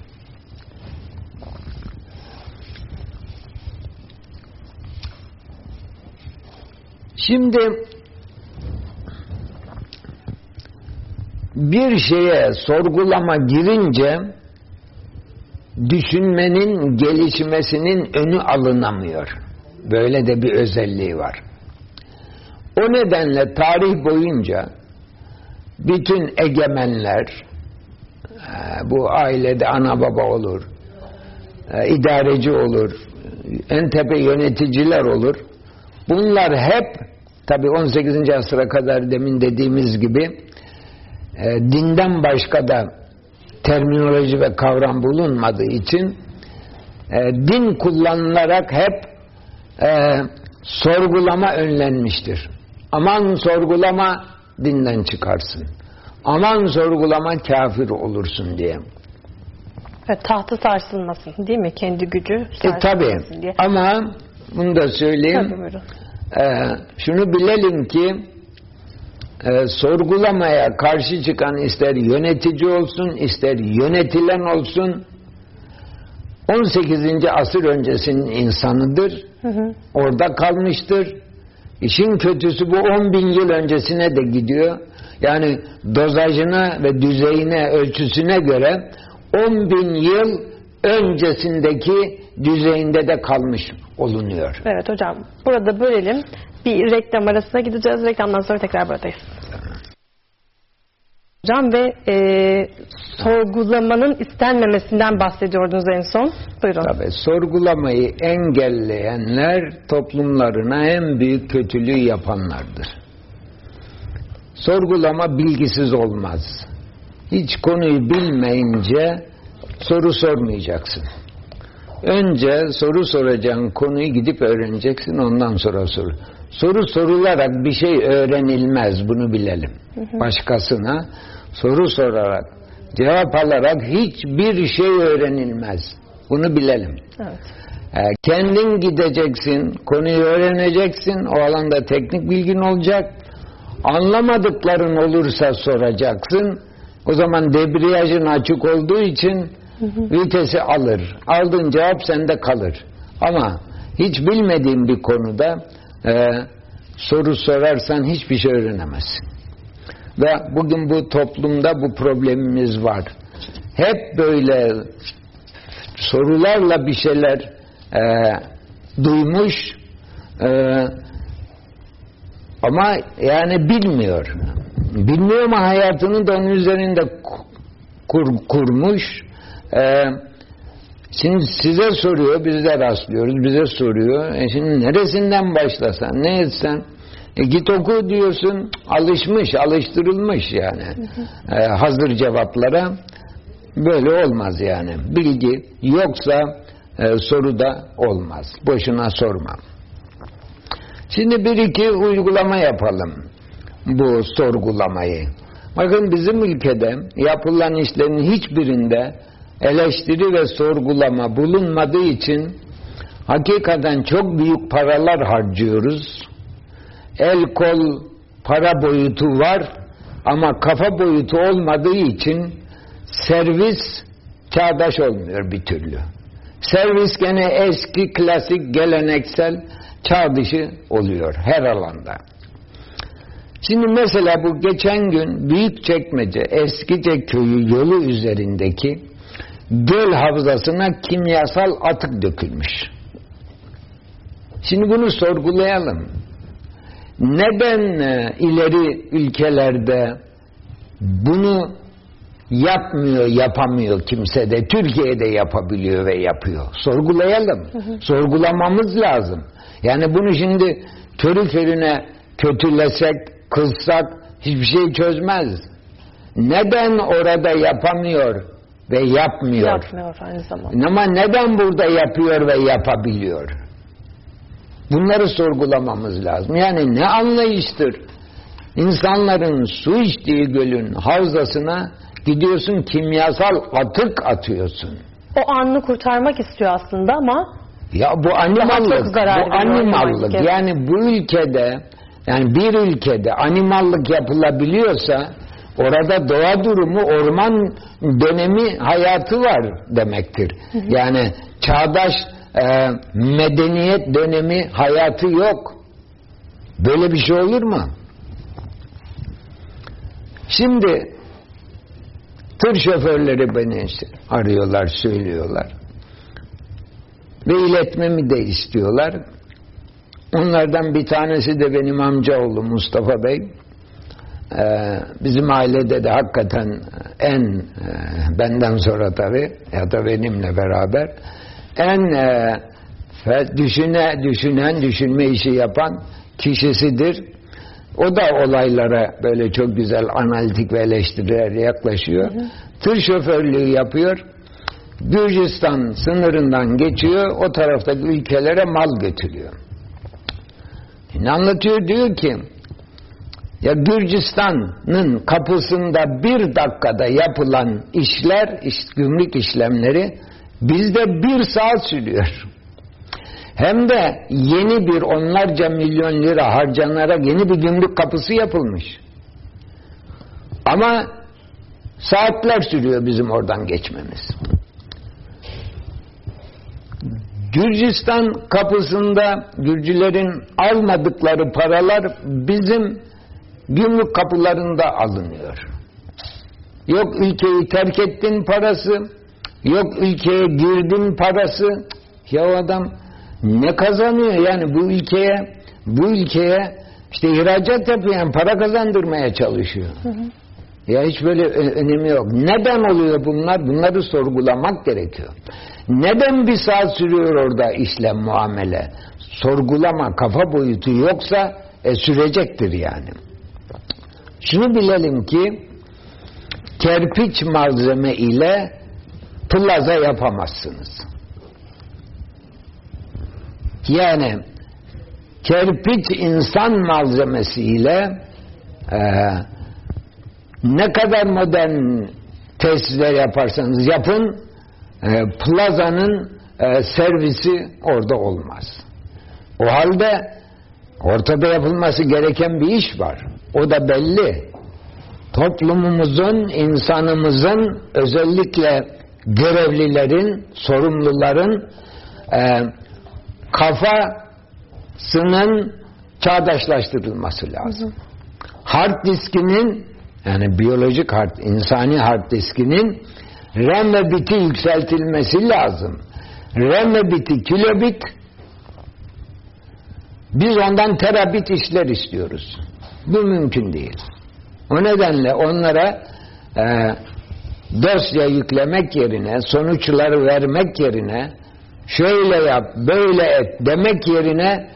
S2: Şimdi bir şeye sorgulama girince düşünmenin gelişmesinin önü alınamıyor. Böyle de bir özelliği var. O nedenle tarih boyunca bütün egemenler e, bu ailede ana baba olur, e, idareci olur, en tepe yöneticiler olur. Bunlar hep tabi 18. asıra kadar demin dediğimiz gibi e, dinden başka da terminoloji ve kavram bulunmadığı için din kullanılarak hep sorgulama önlenmiştir. Aman sorgulama dinden çıkarsın. Aman sorgulama kafir olursun diye.
S1: Evet, tahtı sarsılmasın değil mi? Kendi gücü
S2: e, tabii. diye. Ama bunu da söyleyeyim. Tabii, e, şunu bilelim ki e, sorgulamaya karşı çıkan ister yönetici olsun ister yönetilen olsun 18. asır öncesinin insanıdır. Hı hı. Orada kalmıştır. İşin kötüsü bu 10 bin yıl öncesine de gidiyor. Yani dozajına ve düzeyine, ölçüsüne göre 10 bin yıl öncesindeki düzeyinde de kalmış olunuyor.
S1: Evet hocam. Burada bölelim. Bir reklam arasına gideceğiz. Reklamdan sonra tekrar buradayız. Hocam ve e, sorgulamanın istenmemesinden bahsediyordunuz en son. Buyurun.
S2: Tabii sorgulamayı engelleyenler toplumlarına en büyük kötülüğü yapanlardır. Sorgulama bilgisiz olmaz. Hiç konuyu bilmeyince soru sormayacaksın. Önce soru soracağın konuyu gidip öğreneceksin ondan sonra soru. Soru sorularak bir şey öğrenilmez bunu bilelim. Başkasına soru sorarak, cevap alarak hiçbir şey öğrenilmez. Bunu bilelim. Evet. Ee, kendin gideceksin, konuyu öğreneceksin, o alanda teknik bilgin olacak. Anlamadıkların olursa soracaksın. O zaman debriyajın açık olduğu için vitesi alır. Aldığın cevap sende kalır. Ama hiç bilmediğin bir konuda e, soru sorarsan hiçbir şey öğrenemezsin. Ve bugün bu toplumda bu problemimiz var. Hep böyle sorularla bir şeyler e, duymuş e, ama yani bilmiyor. Bilmiyor ama hayatını da onun üzerinde kur, kurmuş. E, şimdi size soruyor, biz de rastlıyoruz, bize soruyor. E şimdi neresinden başlasan, ne etsen e git oku diyorsun, alışmış, alıştırılmış yani. E, hazır cevaplara. Böyle olmaz yani. Bilgi yoksa e, soru da olmaz. Boşuna sorma. Şimdi bir iki uygulama yapalım bu sorgulamayı. Bakın bizim ülkede yapılan işlerin hiçbirinde eleştiri ve sorgulama bulunmadığı için hakikaten çok büyük paralar harcıyoruz. El kol para boyutu var ama kafa boyutu olmadığı için servis çağdaş olmuyor bir türlü. Servis gene eski, klasik, geleneksel, çağ dışı oluyor her alanda. Şimdi mesela bu geçen gün Büyükçekmece Eskice köyü yolu üzerindeki göl havzasına kimyasal atık dökülmüş. Şimdi bunu sorgulayalım. Neden e, ileri ülkelerde bunu yapmıyor, yapamıyor kimse de Türkiye'de yapabiliyor ve yapıyor. Sorgulayalım. Hı hı. Sorgulamamız lazım. Yani bunu şimdi körü körüne kötülesek, kılsak hiçbir şey çözmez. Neden orada yapamıyor ve yapmıyor?
S1: Yapmıyor aynı zamanda.
S2: Ama neden burada yapıyor ve yapabiliyor? Bunları sorgulamamız lazım. Yani ne anlayıştır? İnsanların su içtiği gölün havzasına gidiyorsun kimyasal atık atıyorsun.
S1: O anını kurtarmak istiyor aslında ama
S2: ya bu animallık, bu animallık. Yani bu ülkede yani bir ülkede animallık yapılabiliyorsa orada doğa durumu, orman dönemi hayatı var demektir. Hı hı. Yani çağdaş e, medeniyet dönemi hayatı yok. Böyle bir şey olur mu? Şimdi tır şoförleri beni arıyorlar, söylüyorlar. Ve iletmemi de istiyorlar. Onlardan bir tanesi de benim amcaoğlu Mustafa Bey. Ee, bizim ailede de hakikaten en e, benden sonra tabi ya da benimle beraber en e, düşüne, düşünen, düşünme işi yapan kişisidir. O da olaylara böyle çok güzel analitik ve eleştirilerle yaklaşıyor. Hı hı. Tır şoförlüğü yapıyor. Gürcistan sınırından geçiyor. O taraftaki ülkelere mal götürüyor. Ne anlatıyor? Diyor ki ya Gürcistan'ın kapısında bir dakikada yapılan işler, iş, gümrük işlemleri bizde bir saat sürüyor. Hem de yeni bir onlarca milyon lira harcanarak yeni bir gümrük kapısı yapılmış. Ama saatler sürüyor bizim oradan geçmemiz. Gürcistan kapısında Gürcülerin almadıkları paralar bizim gümrük kapılarında alınıyor. Yok ülkeyi terk ettin parası, yok ülkeye girdin parası. Ya adam ne kazanıyor yani bu ülkeye bu ülkeye işte ihracat yapıyor yani para kazandırmaya çalışıyor. Hı hı. Ya hiç böyle önemi yok. Neden oluyor bunlar? Bunları sorgulamak gerekiyor. Neden bir saat sürüyor orada işlem muamele? Sorgulama kafa boyutu yoksa e, sürecektir yani. Şunu bilelim ki kerpiç malzeme ile plaza yapamazsınız. Yani kerpiç insan malzemesiyle e, ne kadar modern tesisler yaparsanız yapın e, plazanın e, servisi orada olmaz. O halde ortada yapılması gereken bir iş var. O da belli. Toplumumuzun, insanımızın özellikle görevlilerin, sorumluların e, kafasının çağdaşlaştırılması lazım. Hard diskinin yani biyolojik hard, insani hard diskinin RAM ve biti yükseltilmesi lazım. RAM ve biti kilobit biz ondan terabit işler istiyoruz. Bu mümkün değil. O nedenle onlara e, dosya yüklemek yerine, sonuçları vermek yerine şöyle yap, böyle et demek yerine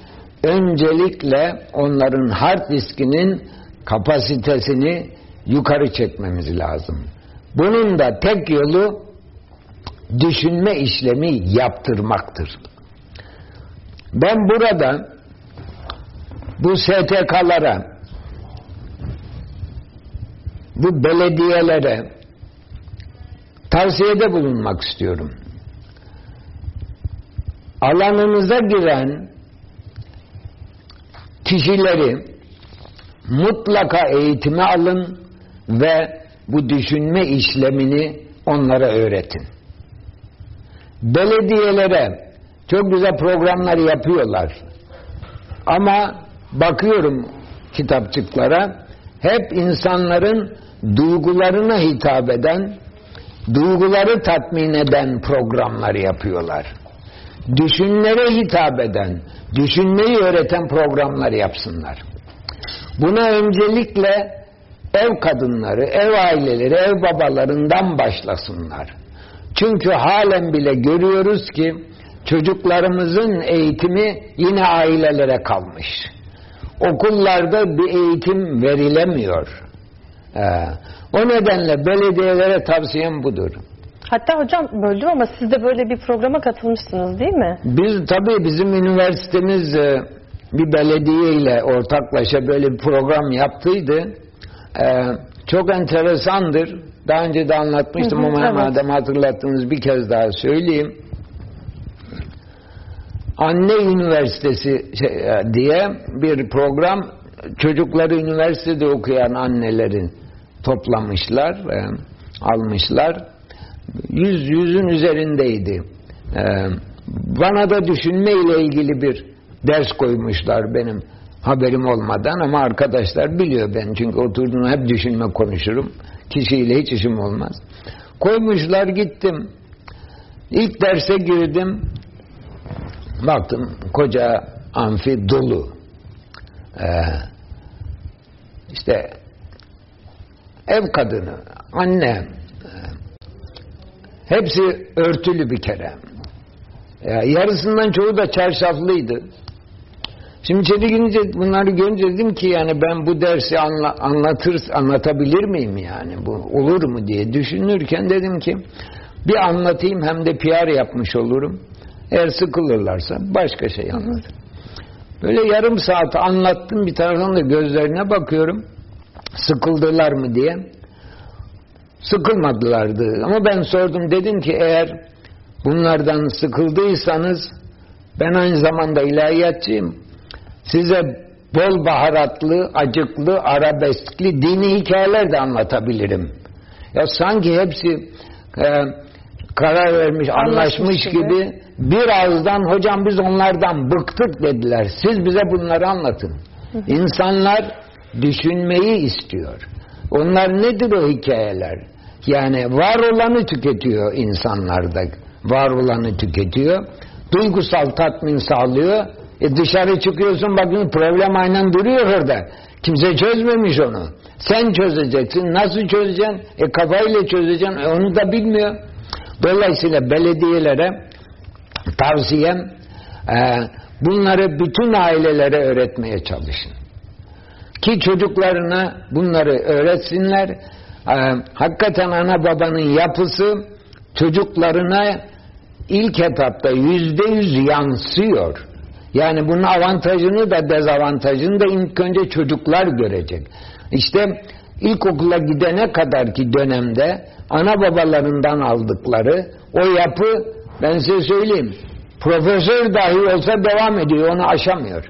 S2: öncelikle onların hard diskinin kapasitesini yukarı çekmemiz lazım. Bunun da tek yolu düşünme işlemi yaptırmaktır. Ben burada bu STK'lara bu belediyelere tavsiyede bulunmak istiyorum. Alanınıza giren kişileri mutlaka eğitime alın ve bu düşünme işlemini onlara öğretin. Belediyelere çok güzel programlar yapıyorlar. Ama bakıyorum kitapçıklara hep insanların duygularına hitap eden, duyguları tatmin eden programlar yapıyorlar. Düşünlere hitap eden, düşünmeyi öğreten programlar yapsınlar. Buna öncelikle ev kadınları, ev aileleri, ev babalarından başlasınlar. Çünkü halen bile görüyoruz ki çocuklarımızın eğitimi yine ailelere kalmış. Okullarda bir eğitim verilemiyor. Ee, o nedenle belediyelere tavsiyem budur.
S1: Hatta hocam böldüm ama siz de böyle bir programa katılmışsınız değil mi?
S2: Biz tabii bizim üniversitemiz e, bir belediye ile ortaklaşa böyle bir program yaptıydı. Ee, çok enteresandır. Daha önce de anlatmıştım
S1: hı hı,
S2: ama
S1: evet.
S2: madem hatırlattınız bir kez daha söyleyeyim. Anne Üniversitesi şey, e, diye bir program çocukları üniversitede okuyan annelerin toplamışlar, e, almışlar. Yüz yüzün üzerindeydi. E, bana da düşünme ile ilgili bir ders koymuşlar benim haberim olmadan ama arkadaşlar biliyor ben çünkü oturduğunu hep düşünme konuşurum. Kişiyle hiç işim olmaz. Koymuşlar gittim. İlk derse girdim. Baktım koca amfi dolu. Ee, işte ev kadını, anne, hepsi örtülü bir kere. Ya, yarısından çoğu da çarşaflıydı. Şimdi içeri girince bunları görünce dedim ki yani ben bu dersi anla, anlatır, anlatabilir miyim yani bu olur mu diye düşünürken dedim ki bir anlatayım hem de PR yapmış olurum. Eğer sıkılırlarsa başka şey anlatırım. Böyle yarım saat anlattım bir taraftan da gözlerine bakıyorum. Sıkıldılar mı diye. Sıkılmadılardı ama ben sordum dedim ki eğer bunlardan sıkıldıysanız ben aynı zamanda ilahiyatçıyım. Size bol baharatlı, acıklı, arabeskli dini hikayeler de anlatabilirim. Ya sanki hepsi e, karar vermiş, anlaşmış,
S1: Anlaşmış
S2: gibi.
S1: gibi.
S2: bir ağızdan hocam biz onlardan bıktık dediler. Siz bize bunları anlatın. İnsanlar düşünmeyi istiyor. Onlar nedir o hikayeler? Yani var olanı tüketiyor insanlarda. Var olanı tüketiyor. Duygusal tatmin sağlıyor. E dışarı çıkıyorsun bakın problem aynen duruyor orada. Kimse çözmemiş onu. Sen çözeceksin. Nasıl çözeceksin? E kafayla çözeceksin. E onu da bilmiyor. Dolayısıyla belediyelere tavsiyem e, bunları bütün ailelere öğretmeye çalışın. Ki çocuklarına bunları öğretsinler. E, hakikaten ana babanın yapısı çocuklarına ilk etapta yüzde yüz yansıyor. Yani bunun avantajını da dezavantajını da ilk önce çocuklar görecek. İşte ilkokula gidene kadar ki dönemde ana babalarından aldıkları o yapı ben size söyleyeyim profesör dahi olsa devam ediyor onu aşamıyor.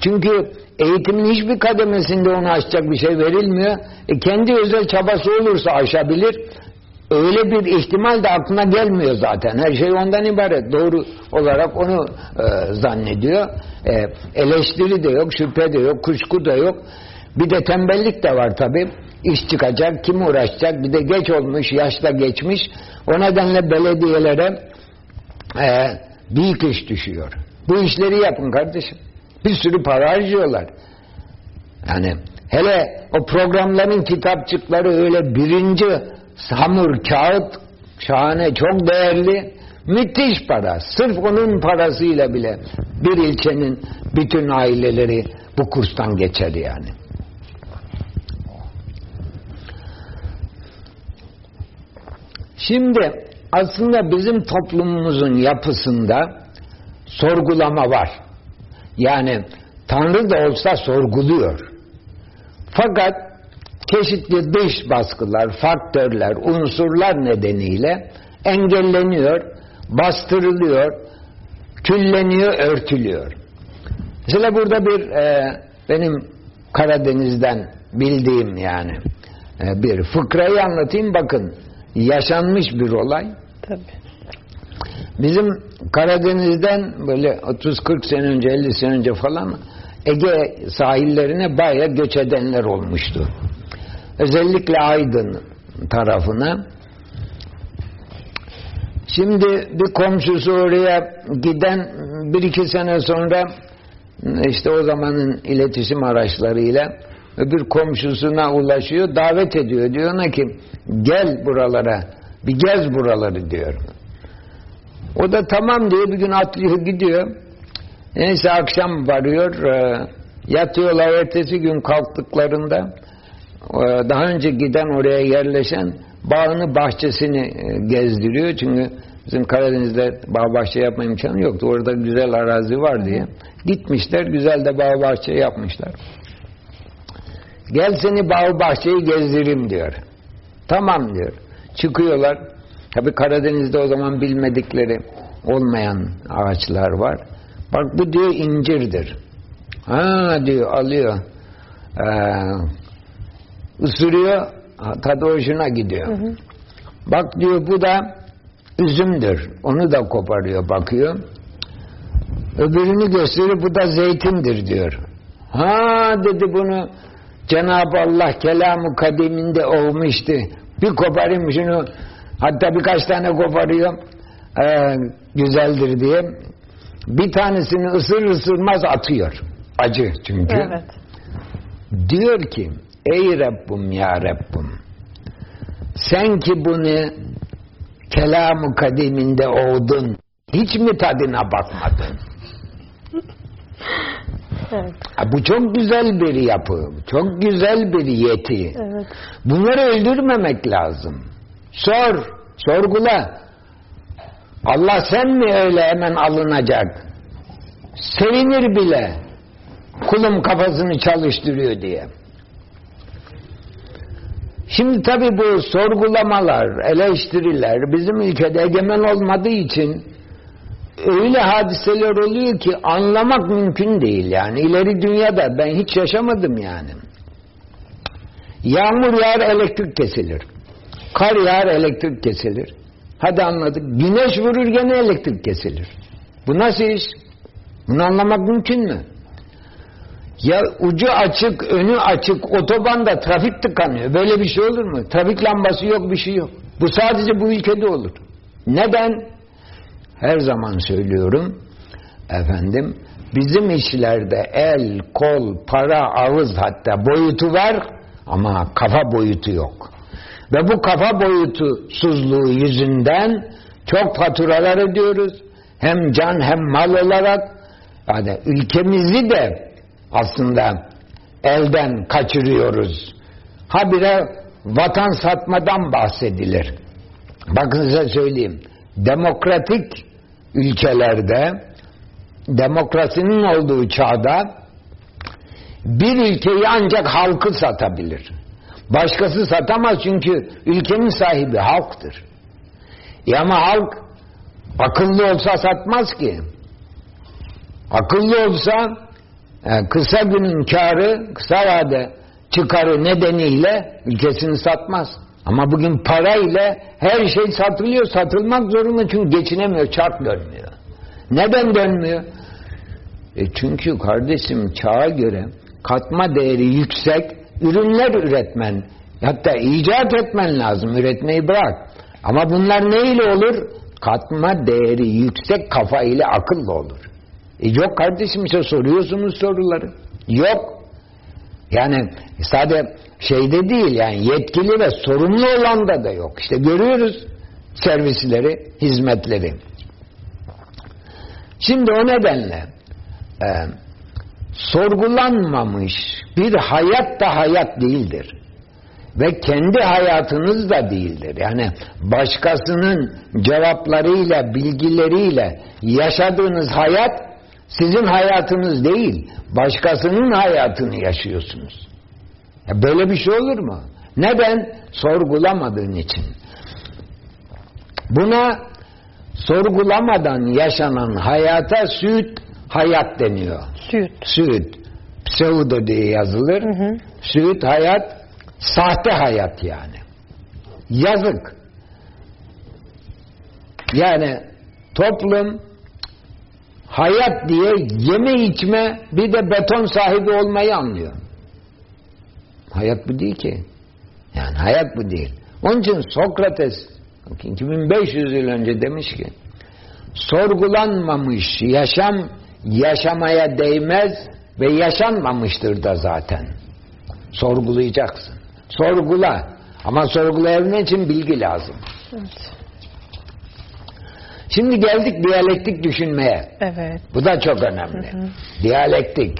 S2: Çünkü eğitimin hiçbir kademesinde onu aşacak bir şey verilmiyor. E kendi özel çabası olursa aşabilir. Öyle bir ihtimal de aklına gelmiyor zaten. Her şey ondan ibaret. Doğru olarak onu e, zannediyor. E, eleştiri de yok, şüphe de yok, kuşku da yok. Bir de tembellik de var tabi. İş çıkacak, kim uğraşacak? Bir de geç olmuş, yaşta geçmiş. O nedenle belediyelere e, büyük iş düşüyor. Bu işleri yapın kardeşim. Bir sürü para harcıyorlar. Yani hele o programların kitapçıkları öyle birinci hamur, kağıt şahane, çok değerli. Müthiş para. Sırf onun parasıyla bile bir ilçenin bütün aileleri bu kurstan geçer yani. Şimdi aslında bizim toplumumuzun yapısında sorgulama var. Yani Tanrı da olsa sorguluyor. Fakat çeşitli dış baskılar, faktörler, unsurlar nedeniyle engelleniyor, bastırılıyor, külleniyor, örtülüyor. Mesela burada bir e, benim Karadeniz'den bildiğim yani e, bir fıkrayı anlatayım bakın yaşanmış bir olay.
S1: Tabii.
S2: Bizim Karadeniz'den böyle 30-40 sene önce 50 sene önce falan Ege sahillerine baya göç edenler olmuştu. Özellikle Aydın tarafına. Şimdi bir komşusu oraya giden bir iki sene sonra işte o zamanın iletişim araçlarıyla öbür komşusuna ulaşıyor, davet ediyor. Diyor ona ki gel buralara, bir gez buraları diyor. O da tamam diye bir gün atlıyor gidiyor. Neyse akşam varıyor, e, yatıyorlar ertesi gün kalktıklarında e, daha önce giden oraya yerleşen bağını bahçesini e, gezdiriyor. Çünkü bizim Karadeniz'de bağ bahçe yapma imkanı yoktu. Orada güzel arazi var diye. Gitmişler, güzel de bağ bahçe yapmışlar. Gel seni bağ bahçeyi gezdireyim diyor. Tamam diyor. Çıkıyorlar. Tabi Karadeniz'de o zaman bilmedikleri olmayan ağaçlar var. Bak bu diyor incirdir. Ha diyor alıyor. Ee, ısırıyor. Tadı hoşuna gidiyor. Hı hı. Bak diyor bu da üzümdür. Onu da koparıyor bakıyor. Öbürünü gösteriyor bu da zeytindir diyor. Ha dedi bunu Cenab-ı Allah kelamı kadiminde olmuştu. Bir koparayım şunu hatta birkaç tane koparıyor ee, güzeldir diye. Bir tanesini ısır ısırmaz atıyor. Acı çünkü.
S1: Evet.
S2: Diyor ki ey Rabbim ya Rabbim sen ki bunu kelamı kadiminde oldun hiç mi tadına bakmadın?
S1: Evet.
S2: Bu çok güzel bir yapı, çok güzel bir yeti.
S1: Evet.
S2: Bunları öldürmemek lazım. Sor, sorgula. Allah sen mi öyle hemen alınacak? Sevinir bile. Kulum kafasını çalıştırıyor diye. Şimdi tabi bu sorgulamalar, eleştiriler bizim ülkede egemen olmadığı için öyle hadiseler oluyor ki anlamak mümkün değil yani. ileri dünyada ben hiç yaşamadım yani. Yağmur yağar elektrik kesilir. Kar yağar elektrik kesilir. Hadi anladık. Güneş vurur gene elektrik kesilir. Bu nasıl iş? Bunu anlamak mümkün mü? Ya ucu açık, önü açık, otobanda trafik tıkanıyor. Böyle bir şey olur mu? Trafik lambası yok, bir şey yok. Bu sadece bu ülkede olur. Neden? Her zaman söylüyorum. Efendim, bizim işlerde el, kol, para, ağız hatta boyutu var ama kafa boyutu yok. Ve bu kafa boyutusuzluğu yüzünden çok faturalar ödüyoruz. Hem can hem mal olarak yani ülkemizi de aslında elden kaçırıyoruz. Habire vatan satmadan bahsedilir. Bakın size söyleyeyim. Demokratik ülkelerde demokrasinin olduğu çağda bir ülkeyi ancak halkı satabilir. Başkası satamaz çünkü ülkenin sahibi halktır. E ama halk akıllı olsa satmaz ki. Akıllı olsa e, kısa günün karı, kısa vade çıkarı nedeniyle ülkesini satmaz. Ama bugün parayla her şey satılıyor, satılmak zorunda çünkü geçinemiyor, çark dönmüyor. Neden dönmüyor? E çünkü kardeşim çağa göre katma değeri yüksek ürünler üretmen, hatta icat etmen lazım, üretmeyi bırak. Ama bunlar ne ile olur? Katma değeri yüksek kafa ile akıllı olur. E yok kardeşim işte soruyorsunuz soruları. Yok. Yani sadece şeyde değil yani yetkili ve sorumlu olan da da yok. İşte görüyoruz servisleri, hizmetleri. Şimdi o nedenle e, sorgulanmamış bir hayat da hayat değildir. ve kendi hayatınız da değildir. Yani başkasının cevaplarıyla, bilgileriyle yaşadığınız hayat sizin hayatınız değil, başkasının hayatını yaşıyorsunuz. Ya böyle bir şey olur mu? Neden? Sorgulamadığın için. Buna sorgulamadan yaşanan hayata süt hayat deniyor.
S1: Süt.
S2: Süt. Pseudo diye yazılır.
S1: Hı hı.
S2: Süt hayat, sahte hayat yani. Yazık. Yani toplum hayat diye yeme içme bir de beton sahibi olmayı anlıyor. Hayat bu değil ki. Yani hayat bu değil. Onun için Sokrates 2500 yıl önce demiş ki sorgulanmamış yaşam yaşamaya değmez ve yaşanmamıştır da zaten. Sorgulayacaksın. Sorgula. Ama sorgulayabilmen için bilgi lazım.
S1: Evet.
S2: Şimdi geldik diyalektik düşünmeye.
S1: Evet.
S2: Bu da çok önemli. Diyalektik.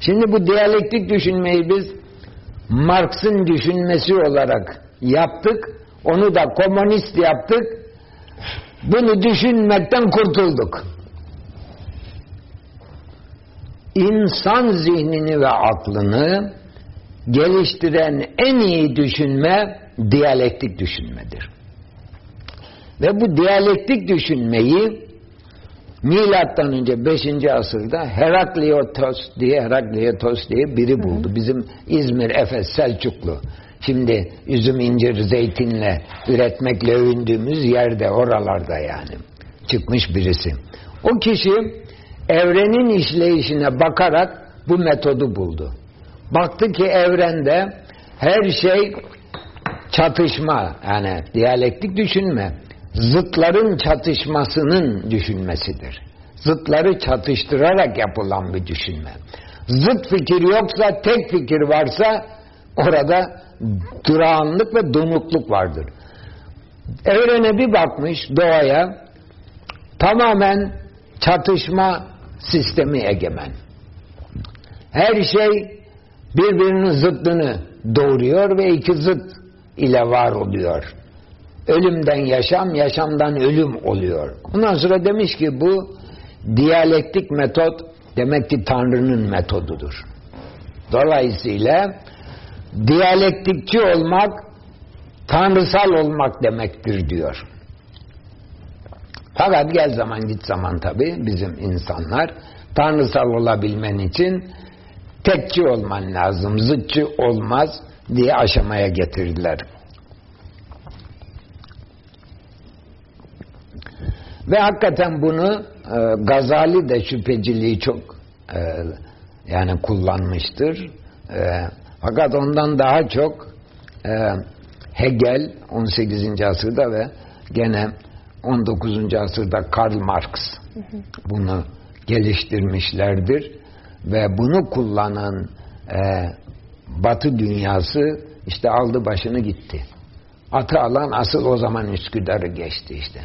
S2: Şimdi bu diyalektik düşünmeyi biz Marx'ın düşünmesi olarak yaptık. Onu da komünist yaptık. Bunu düşünmekten kurtulduk. İnsan zihnini ve aklını geliştiren en iyi düşünme diyalektik düşünmedir. Ve bu diyalektik düşünmeyi milattan önce 5. asırda Herakleitos diye Herakleitos diye biri buldu. Bizim İzmir, Efes, Selçuklu. Şimdi üzüm, incir, zeytinle üretmekle övündüğümüz yerde, oralarda yani. Çıkmış birisi. O kişi evrenin işleyişine bakarak bu metodu buldu. Baktı ki evrende her şey çatışma yani diyalektik düşünme zıtların çatışmasının düşünmesidir. Zıtları çatıştırarak yapılan bir düşünme. Zıt fikir yoksa tek fikir varsa orada durağanlık ve donukluk vardır. Evrene bir bakmış doğaya tamamen çatışma sistemi egemen. Her şey birbirinin zıttını doğuruyor ve iki zıt ile var oluyor. Ölümden yaşam, yaşamdan ölüm oluyor. Ondan sonra demiş ki bu diyalektik metot demek ki Tanrı'nın metodudur. Dolayısıyla diyalektikçi olmak tanrısal olmak demektir diyor. Fakat gel zaman git zaman tabi bizim insanlar tanrısal olabilmen için tekçi olman lazım, zıtçı olmaz diye aşamaya getirdiler. Ve hakikaten bunu e, Gazali de şüpheciliği çok e, yani kullanmıştır. E, fakat ondan daha çok e, Hegel 18. asırda ve gene 19. asırda Karl Marx bunu geliştirmişlerdir ve bunu kullanan e, Batı dünyası işte aldı başını gitti. Atı alan asıl o zaman Üsküdar'ı geçti işte.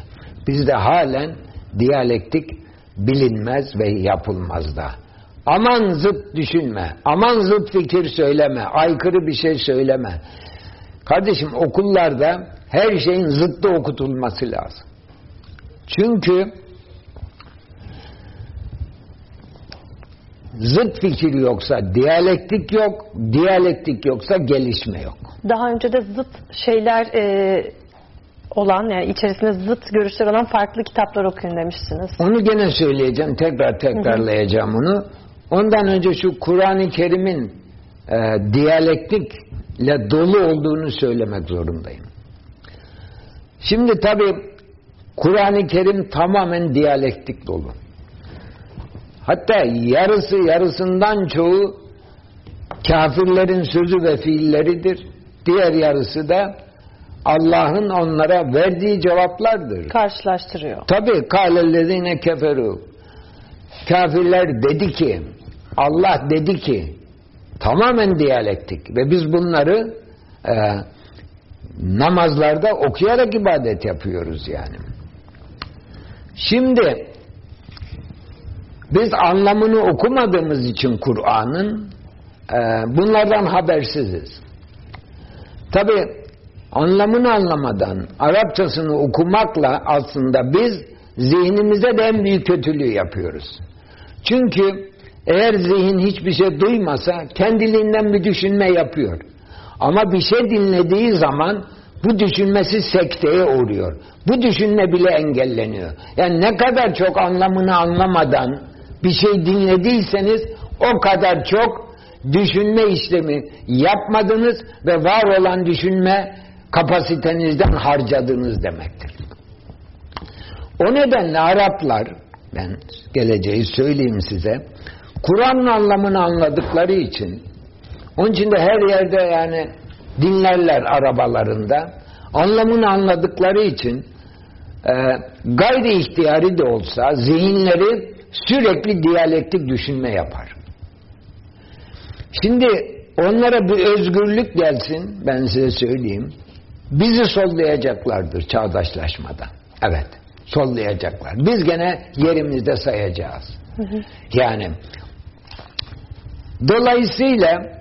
S2: Bizde halen diyalektik bilinmez ve yapılmaz da. Aman zıt düşünme, aman zıt fikir söyleme, aykırı bir şey söyleme. Kardeşim okullarda her şeyin zıttı okutulması lazım. Çünkü zıt fikir yoksa diyalektik yok, diyalektik yoksa gelişme yok.
S1: Daha önce de zıt şeyler e, olan yani içerisinde zıt görüşler olan farklı kitaplar okuyun demiştiniz.
S2: Onu gene söyleyeceğim, tekrar tekrarlayacağım onu. Ondan önce şu Kur'an-ı Kerim'in e, diyalektikle dolu olduğunu söylemek zorundayım. Şimdi tabi Kur'an-ı Kerim tamamen diyalektik dolu. Hatta yarısı yarısından çoğu kafirlerin sözü ve fiilleridir. Diğer yarısı da Allah'ın onlara verdiği cevaplardır.
S1: Karşılaştırıyor.
S2: Tabi kâlellezine keferu. Kafirler dedi ki, Allah dedi ki, tamamen diyalektik ve biz bunları e, namazlarda okuyarak ibadet yapıyoruz yani. Şimdi biz anlamını okumadığımız için Kur'an'ın e, bunlardan habersiziz. Tabi anlamını anlamadan Arapçasını okumakla aslında biz zihnimize de en büyük kötülüğü yapıyoruz. Çünkü eğer zihin hiçbir şey duymasa kendiliğinden bir düşünme yapıyor. Ama bir şey dinlediği zaman bu düşünmesi sekteye uğruyor. Bu düşünme bile engelleniyor. Yani ne kadar çok anlamını anlamadan bir şey dinlediyseniz o kadar çok düşünme işlemi yapmadınız ve var olan düşünme kapasitenizden harcadınız demektir. O nedenle Araplar, ben geleceği söyleyeyim size, Kur'an'ın anlamını anladıkları için, onun için de her yerde yani dinlerler arabalarında, anlamını anladıkları için e, gayri ihtiyari de olsa zihinleri sürekli diyalektik düşünme yapar. Şimdi onlara bir özgürlük gelsin, ben size söyleyeyim, bizi sollayacaklardır çağdaşlaşmada. Evet, sollayacaklar. Biz gene yerimizde sayacağız. Yani dolayısıyla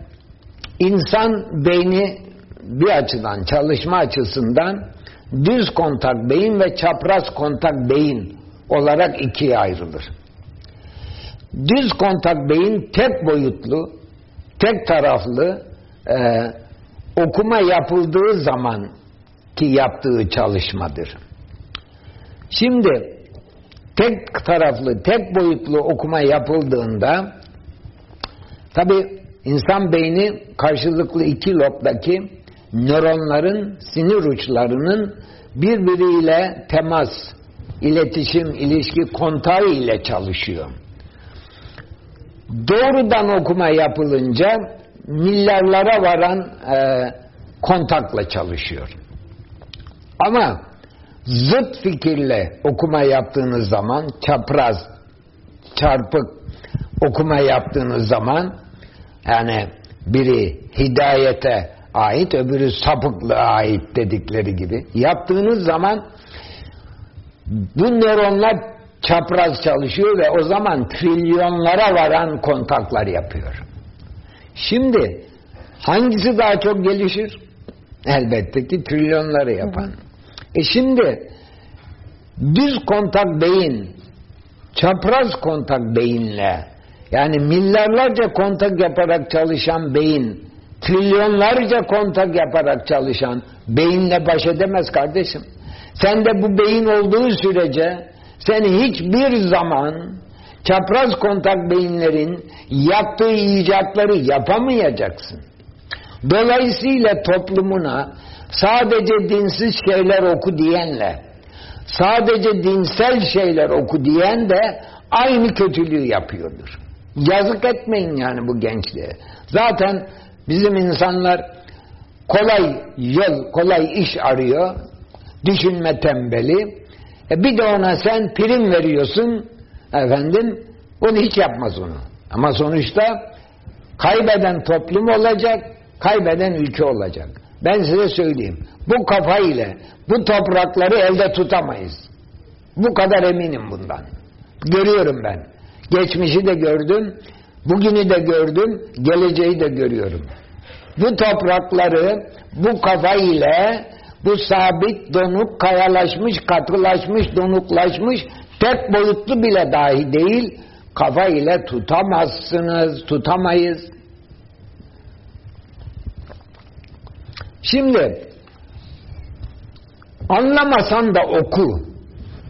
S2: insan beyni bir açıdan, çalışma açısından düz kontak beyin ve çapraz kontak beyin olarak ikiye ayrılır. Düz kontak beyin tek boyutlu, tek taraflı e, okuma yapıldığı zaman ki yaptığı çalışmadır. Şimdi tek taraflı, tek boyutlu okuma yapıldığında tabi insan beyni karşılıklı iki lobdaki nöronların sinir uçlarının birbiriyle temas, iletişim, ilişki kontağı ile çalışıyor. Doğrudan okuma yapılınca milyarlara varan e, kontakla çalışıyor. Ama zıt fikirle okuma yaptığınız zaman çapraz, çarpık okuma yaptığınız zaman yani biri hidayete ait öbürü sapıklığa ait dedikleri gibi yaptığınız zaman bu nöronlar çapraz çalışıyor ve o zaman trilyonlara varan kontaklar yapıyor. Şimdi hangisi daha çok gelişir? Elbette ki trilyonları yapan. E şimdi düz kontak beyin çapraz kontak beyinle yani milyarlarca kontak yaparak çalışan beyin trilyonlarca kontak yaparak çalışan beyinle baş edemez kardeşim. Sen de bu beyin olduğu sürece sen hiçbir zaman çapraz kontak beyinlerin yaptığı icatları yapamayacaksın. Dolayısıyla toplumuna sadece dinsiz şeyler oku diyenle sadece dinsel şeyler oku diyen de aynı kötülüğü yapıyordur. Yazık etmeyin yani bu gençliğe. Zaten bizim insanlar kolay yol, kolay iş arıyor. Düşünme tembeli. E bir de ona sen prim veriyorsun efendim onu hiç yapmaz onu. Ama sonuçta kaybeden toplum olacak, kaybeden ülke olacak. Ben size söyleyeyim. Bu kafa ile bu toprakları elde tutamayız. Bu kadar eminim bundan. Görüyorum ben. Geçmişi de gördüm, bugünü de gördüm, geleceği de görüyorum. Bu toprakları bu kafa ile bu sabit, donuk, kayalaşmış, katılaşmış, donuklaşmış, tek boyutlu bile dahi değil, kafa ile tutamazsınız, tutamayız. Şimdi anlamasan da oku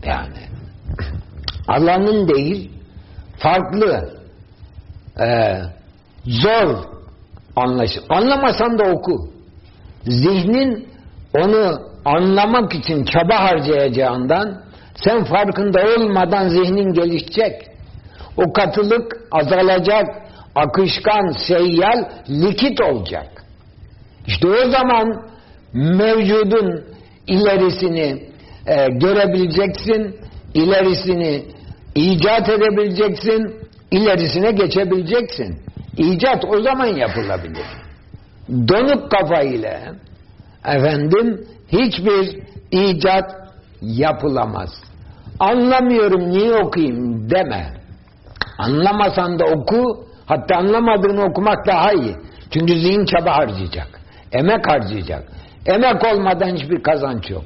S2: yani alanın değil farklı e, zor anlaşıl. Anlamasan da oku. Zihnin onu anlamak için çaba harcayacağından sen farkında olmadan zihnin gelişecek. O katılık azalacak, akışkan, seyyal, likit olacak. İşte o zaman mevcudun ilerisini e, görebileceksin, ilerisini icat edebileceksin, ilerisine geçebileceksin. İcat o zaman yapılabilir. Donuk kafa ile efendim hiçbir icat yapılamaz. Anlamıyorum niye okuyayım deme. Anlamasan da oku, hatta anlamadığını okumak daha iyi. Çünkü zihin çaba harcayacak. Emek harcayacak. Emek olmadan hiçbir kazanç yok.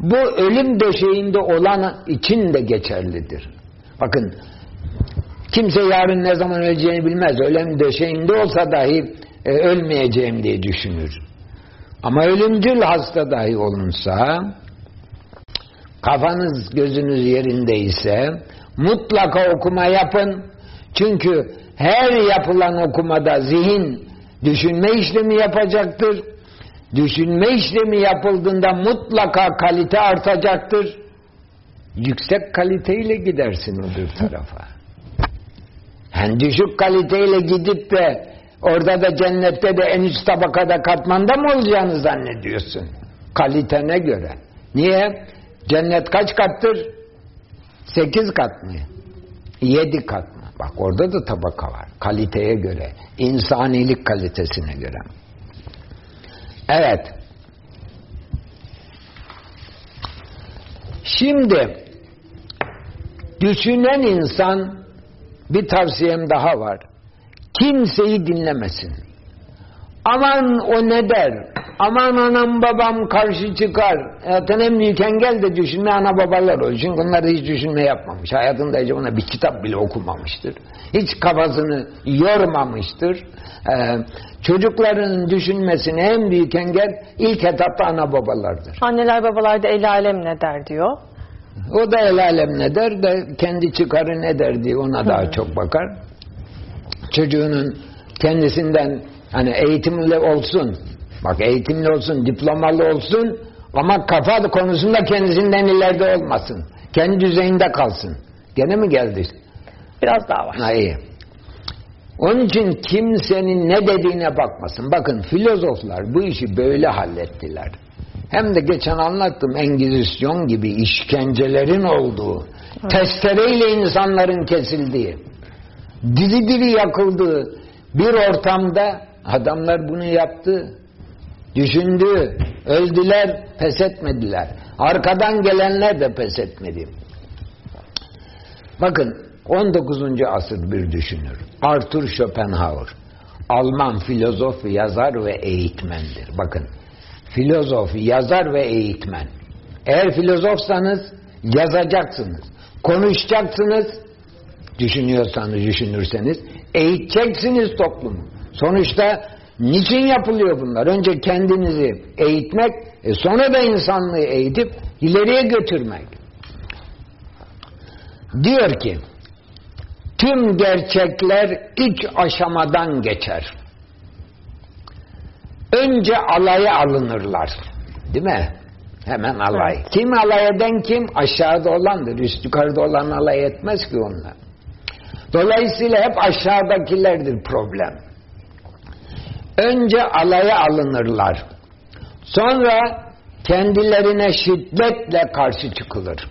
S2: Bu ölüm döşeğinde olan için de geçerlidir. Bakın kimse yarın ne zaman öleceğini bilmez. Ölüm döşeğinde olsa dahi e, ölmeyeceğim diye düşünür. Ama ölümcül hasta dahi olunsa kafanız gözünüz yerindeyse mutlaka okuma yapın. Çünkü her yapılan okumada zihin düşünme işlemi yapacaktır. Düşünme işlemi yapıldığında mutlaka kalite artacaktır. Yüksek kaliteyle gidersin öbür tarafa. Yani düşük kaliteyle gidip de orada da cennette de en üst tabakada katmanda mı olacağını zannediyorsun? Kalitene göre. Niye? Cennet kaç kattır? Sekiz kat mı? Yedi kat mı? Bak orada da tabaka var. Kaliteye göre. insanilik kalitesine göre. Evet. Şimdi düşünen insan bir tavsiyem daha var. Kimseyi dinlemesin. Aman o ne der? Aman anam babam karşı çıkar. Zaten en büyük engel de düşünme ana babalar o. Çünkü onlar hiç düşünme yapmamış. Hayatında hiç ona bir kitap bile okumamıştır. Hiç kafasını yormamıştır. Ee, çocukların düşünmesine en büyük engel ilk etapta ana babalardır.
S1: Anneler babalar da el alem ne der diyor.
S2: O da el alem ne der de kendi çıkarı ne der diye ona daha çok bakar. Çocuğunun kendisinden hani eğitimli olsun, bak eğitimli olsun, diplomalı olsun ama kafa konusunda kendisinden ileride olmasın. Kendi düzeyinde kalsın. Gene mi geldi?
S1: Biraz daha var.
S2: Ha iyi. Onun için kimsenin ne dediğine bakmasın. Bakın filozoflar bu işi böyle hallettiler. Hem de geçen anlattım Engizisyon gibi işkencelerin olduğu, evet. testereyle insanların kesildiği, diri diri yakıldığı bir ortamda adamlar bunu yaptı, düşündü, öldüler, pes etmediler. Arkadan gelenler de pes etmedi. Bakın 19. asır bir düşünür. Arthur Schopenhauer. Alman filozof, yazar ve eğitmendir. Bakın filozof, yazar ve eğitmen. Eğer filozofsanız yazacaksınız. Konuşacaksınız. Düşünüyorsanız, düşünürseniz eğiteceksiniz toplumu. Sonuçta niçin yapılıyor bunlar? Önce kendinizi eğitmek, e sonra da insanlığı eğitip ileriye götürmek. Diyor ki, tüm gerçekler üç aşamadan geçer. Önce alaya alınırlar. Değil mi? Hemen alay. Evet. Kim alay eden kim? Aşağıda olandır. Üst yukarıda olan alay etmez ki onlar. Dolayısıyla hep aşağıdakilerdir problem. Önce alaya alınırlar. Sonra kendilerine şiddetle karşı çıkılır.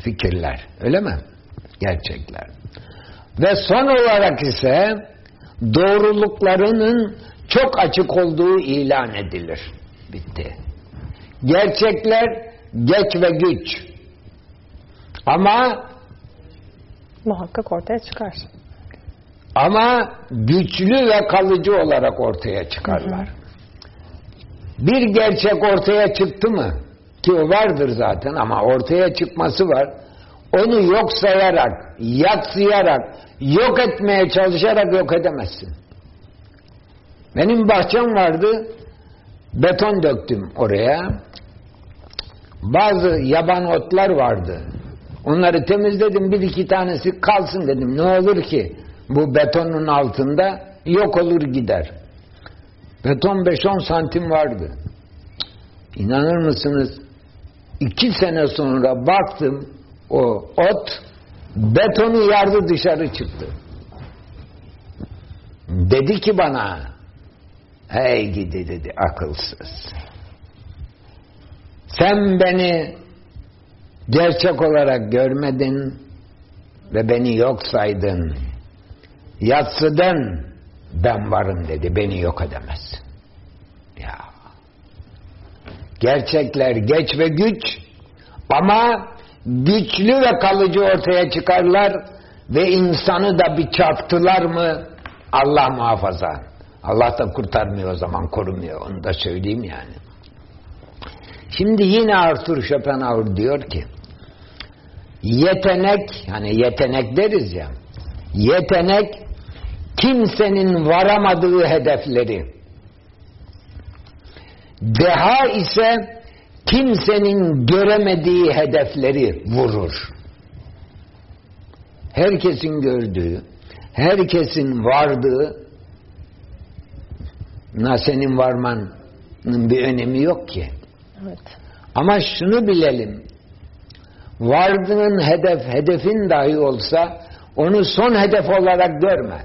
S2: Fikirler. Öyle mi? Gerçekler. Ve son olarak ise doğruluklarının çok açık olduğu ilan edilir. Bitti. Gerçekler geç ve güç. Ama
S1: muhakkak ortaya çıkar.
S2: Ama güçlü ve kalıcı olarak ortaya çıkarlar. Hı hı. Bir gerçek ortaya çıktı mı ki o vardır zaten ama ortaya çıkması var. Onu yok sayarak, yatsıyarak, yok etmeye çalışarak yok edemezsin. Benim bahçem vardı, beton döktüm oraya. Bazı yaban otlar vardı. Onları temizledim, bir iki tanesi kalsın dedim. Ne olur ki bu betonun altında yok olur gider. Beton 5-10 santim vardı. İnanır mısınız? İki sene sonra baktım o ot betonu yardı dışarı çıktı. Dedi ki bana hey gidi dedi akılsız. Sen beni gerçek olarak görmedin ve beni yok saydın. Yatsıdan ben varım dedi. Beni yok edemez. Ya. Gerçekler geç ve güç ama güçlü ve kalıcı ortaya çıkarlar ve insanı da bir çarptılar mı Allah muhafaza. Allah da kurtarmıyor o zaman, korumuyor. Onu da söyleyeyim yani. Şimdi yine Arthur Schopenhauer diyor ki yetenek, hani yetenek deriz ya yetenek kimsenin varamadığı hedefleri deha ise kimsenin göremediği hedefleri vurur. Herkesin gördüğü, herkesin vardığı na senin varmanın bir önemi yok ki.
S1: Evet.
S2: Ama şunu bilelim. Vardığın hedef, hedefin dahi olsa onu son hedef olarak görme.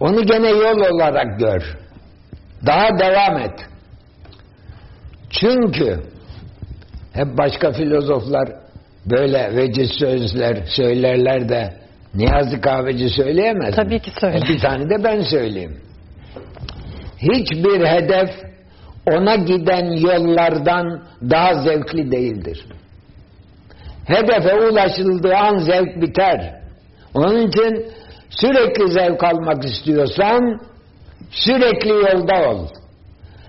S2: Onu gene yol olarak gör. Daha devam et. Çünkü hep başka filozoflar böyle veciz sözler söylerler de Niyazi Kahveci söyleyemez mi?
S1: Tabii ki söyler.
S2: Bir tane de ben söyleyeyim. Hiçbir hedef ona giden yollardan daha zevkli değildir. Hedefe ulaşıldığı an zevk biter. Onun için sürekli zevk almak istiyorsan sürekli yolda ol.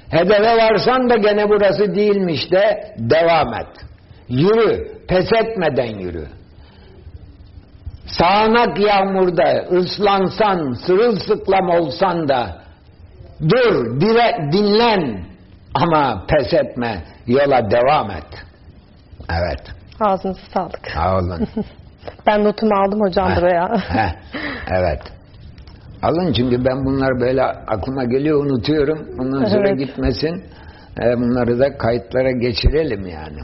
S2: Hedefe varsan da gene burası değilmiş de devam et. Yürü, pes etmeden yürü. Sağanak yağmurda ıslansan, sırılsıklam olsan da dur, dire, dinlen ama pes etme, yola devam et. Evet,
S1: Ağzınıza sağlık.
S2: sağ olun.
S1: Ben notumu aldım hocam
S2: Heh,
S1: buraya.
S2: heh, evet. Alın çünkü ben bunlar böyle aklıma geliyor unutuyorum. Ondan sonra
S1: Evet.
S2: gitmesin. E, bunları da kayıtlara geçirelim yani.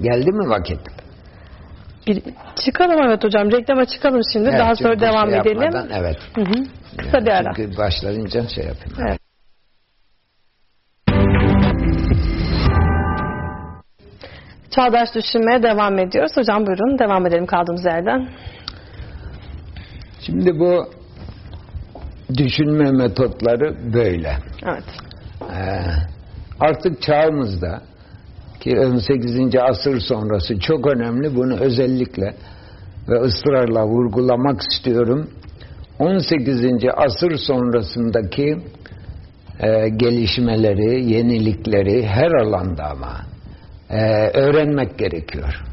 S2: Geldi mi vakit?
S1: Bir, çıkalım evet hocam. Reklama çıkalım şimdi.
S2: Evet,
S1: Daha sonra
S2: çünkü
S1: devam
S2: şey
S1: edelim.
S2: Evet.
S1: Hı hı. Kısa
S2: Yani
S1: bir ara.
S2: Çünkü başlayınca şey yapayım.
S1: Evet. Çağdaş düşünmeye devam ediyoruz. Hocam buyurun devam edelim kaldığımız yerden.
S2: Şimdi bu düşünme metotları böyle.
S1: Evet.
S2: Ee, artık çağımızda ki 18. asır sonrası çok önemli bunu özellikle ve ısrarla vurgulamak istiyorum. 18. asır sonrasındaki e, gelişmeleri, yenilikleri her alanda ama e, öğrenmek gerekiyor.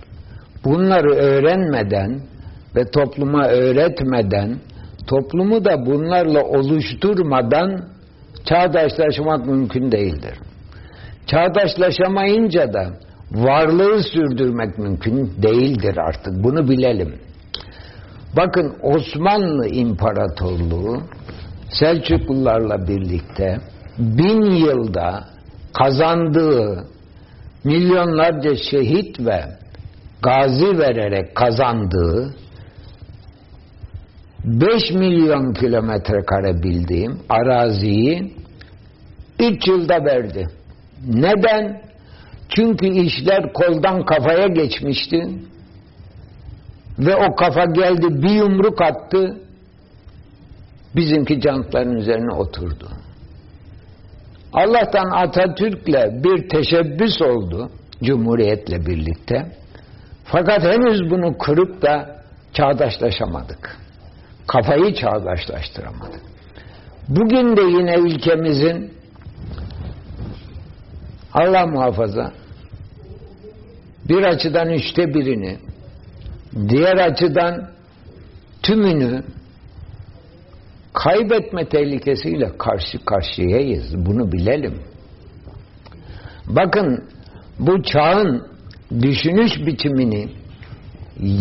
S2: Bunları öğrenmeden ve topluma öğretmeden, toplumu da bunlarla oluşturmadan çağdaşlaşmak mümkün değildir. Çağdaşlaşamayınca da varlığı sürdürmek mümkün değildir artık. Bunu bilelim. Bakın Osmanlı İmparatorluğu Selçuklularla birlikte bin yılda kazandığı milyonlarca şehit ve gazi vererek kazandığı 5 milyon kilometre kare bildiğim araziyi 3 yılda verdi. Neden? Çünkü işler koldan kafaya geçmişti. Ve o kafa geldi bir yumruk attı. Bizimki cantların üzerine oturdu. Allah'tan Atatürk'le bir teşebbüs oldu Cumhuriyet'le birlikte. Fakat henüz bunu kırıp da çağdaşlaşamadık. Kafayı çağdaşlaştıramadık. Bugün de yine ülkemizin Allah muhafaza bir açıdan üçte birini diğer açıdan tümünü kaybetme tehlikesiyle karşı karşıyayız. Bunu bilelim. Bakın bu çağın düşünüş biçimini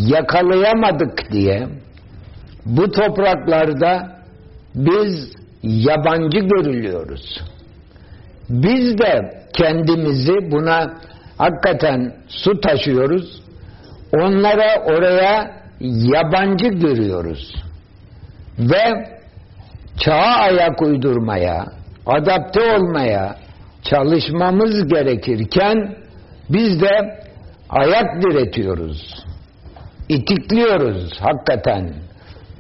S2: yakalayamadık diye bu topraklarda biz yabancı görülüyoruz. Biz de kendimizi buna hakikaten su taşıyoruz. Onlara oraya yabancı görüyoruz. Ve çağa ayak uydurmaya, adapte olmaya çalışmamız gerekirken biz de ayak diretiyoruz. İtikliyoruz hakikaten.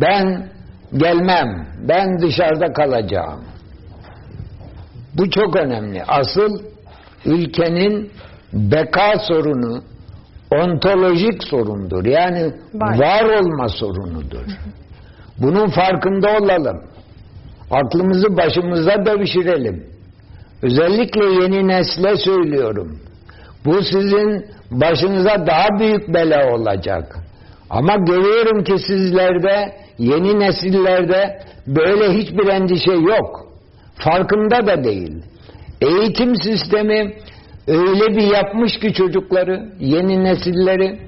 S2: Ben gelmem, ben dışarıda kalacağım. Bu çok önemli. Asıl ülkenin beka sorunu ontolojik sorundur. Yani
S1: Var.
S2: var olma sorunudur. Bunun farkında olalım. Aklımızı başımıza devşirelim. Özellikle yeni nesle söylüyorum. Bu sizin başınıza daha büyük bela olacak. Ama görüyorum ki sizlerde, yeni nesillerde böyle hiçbir endişe yok. Farkında da değil. Eğitim sistemi öyle bir yapmış ki çocukları, yeni nesilleri,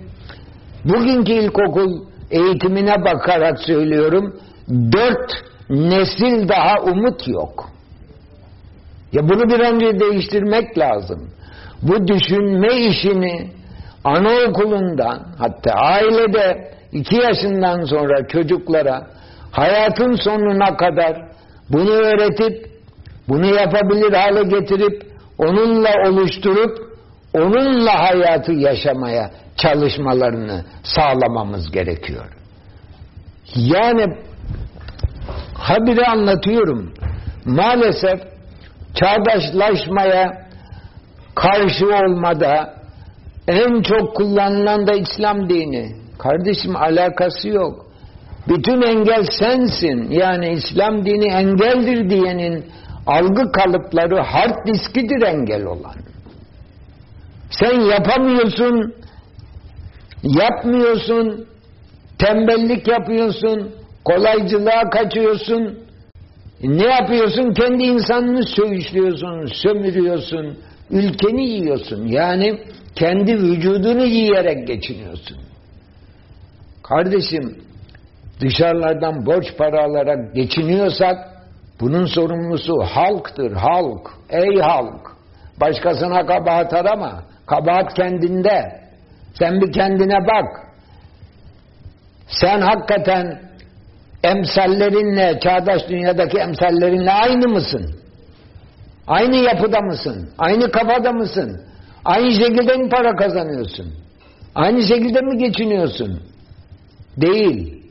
S2: bugünkü ilkokul eğitimine bakarak söylüyorum, dört nesil daha umut yok. Ya bunu bir önce değiştirmek lazım. Bu düşünme işini anaokulundan hatta ailede iki yaşından sonra çocuklara hayatın sonuna kadar bunu öğretip bunu yapabilir hale getirip onunla oluşturup onunla hayatı yaşamaya çalışmalarını sağlamamız gerekiyor. Yani habire anlatıyorum. Maalesef çağdaşlaşmaya karşı olmada en çok kullanılan da İslam dini. Kardeşim alakası yok. Bütün engel sensin. Yani İslam dini engeldir diyenin algı kalıpları hard diskidir engel olan. Sen yapamıyorsun, yapmıyorsun, tembellik yapıyorsun, kolaycılığa kaçıyorsun. Ne yapıyorsun? Kendi insanını söğüşlüyorsun, sömürüyorsun, ülkeni yiyorsun. Yani kendi vücudunu yiyerek geçiniyorsun. Kardeşim dışarılardan borç para alarak geçiniyorsak bunun sorumlusu halktır, halk. Ey halk! Başkasına kabahat arama. Kabahat kendinde. Sen bir kendine bak. Sen hakikaten emsallerinle, çağdaş dünyadaki emsallerinle aynı mısın? Aynı yapıda mısın? Aynı kafada mısın? Aynı şekilde mi para kazanıyorsun? Aynı şekilde mi geçiniyorsun? Değil.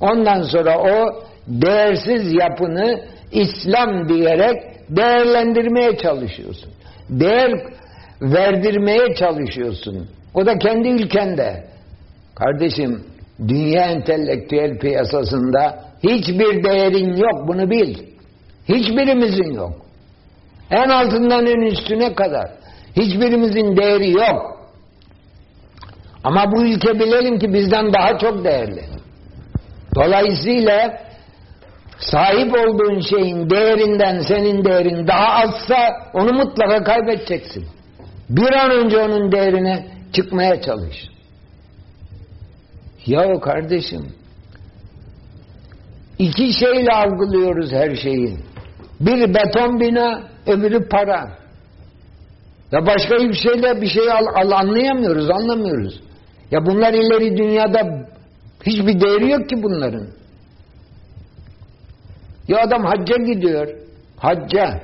S2: Ondan sonra o değersiz yapını İslam diyerek değerlendirmeye çalışıyorsun. Değer verdirmeye çalışıyorsun. O da kendi ülkende. Kardeşim dünya entelektüel piyasasında hiçbir değerin yok bunu bil. Hiçbirimizin yok. En altından en üstüne kadar. Hiçbirimizin değeri yok. Ama bu ülke bilelim ki bizden daha çok değerli. Dolayısıyla sahip olduğun şeyin değerinden senin değerin daha azsa onu mutlaka kaybedeceksin. Bir an önce onun değerine çıkmaya çalış. Ya kardeşim iki şeyle algılıyoruz her şeyi. Bir beton bina, öbürü para. Ya başka bir şeyle bir şey al, al, anlayamıyoruz, anlamıyoruz. Ya bunlar ileri dünyada hiçbir değeri yok ki bunların. Ya adam hacca gidiyor. Hacca.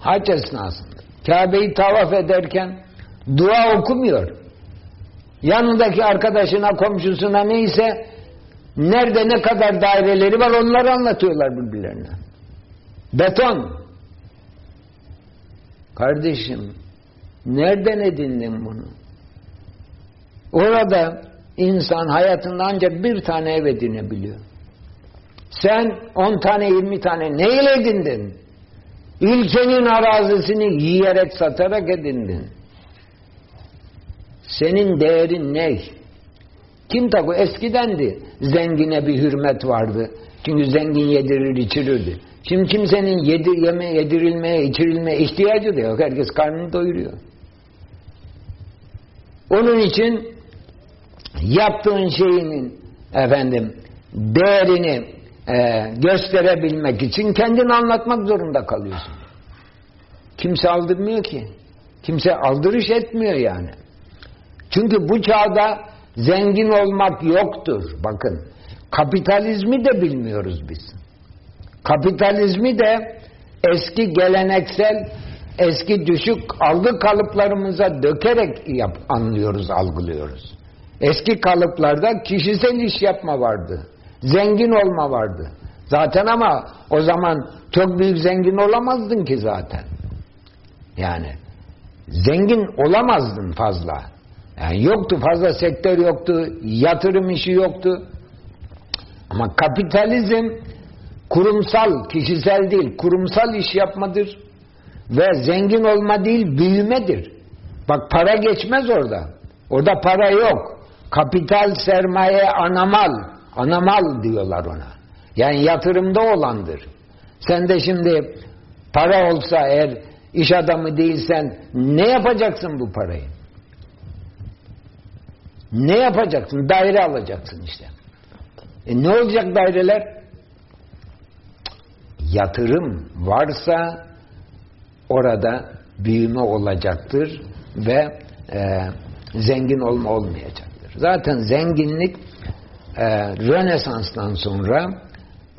S2: Hac esnasında. Kabe'yi tavaf ederken dua okumuyor. Yanındaki arkadaşına, komşusuna neyse nerede ne kadar daireleri var onları anlatıyorlar birbirlerine. Beton. Kardeşim nereden edindin bunu? Orada insan hayatında ancak bir tane ev edinebiliyor. Sen on tane yirmi tane neyle edindin? Ülkenin arazisini yiyerek satarak edindin. Senin değerin ne? Kim tabi eskidendi. Zengine bir hürmet vardı. Çünkü zengin yedirir içirirdi. Şimdi kimsenin yedir, yeme, yedirilmeye, içirilmeye ihtiyacı da yok. Herkes karnını doyuruyor. Onun için yaptığın şeyinin efendim değerini e, gösterebilmek için kendini anlatmak zorunda kalıyorsun. Kimse aldırmıyor ki. Kimse aldırış etmiyor yani. Çünkü bu çağda zengin olmak yoktur. Bakın kapitalizmi de bilmiyoruz biz. Kapitalizmi de eski geleneksel, eski düşük algı kalıplarımıza dökerek yap, anlıyoruz, algılıyoruz. Eski kalıplarda kişisel iş yapma vardı. Zengin olma vardı. Zaten ama o zaman çok büyük zengin olamazdın ki zaten. Yani zengin olamazdın fazla. Yani yoktu fazla sektör yoktu, yatırım işi yoktu. Ama kapitalizm kurumsal, kişisel değil, kurumsal iş yapmadır. Ve zengin olma değil, büyümedir. Bak para geçmez orada. Orada para yok. Kapital, sermaye, anamal. Anamal diyorlar ona. Yani yatırımda olandır. Sen de şimdi para olsa eğer iş adamı değilsen ne yapacaksın bu parayı? Ne yapacaksın? Daire alacaksın işte. E ne olacak daireler? Yatırım varsa orada büyüme olacaktır ve e, zengin olma olmayacaktır. Zaten zenginlik e, Rönesans'tan sonra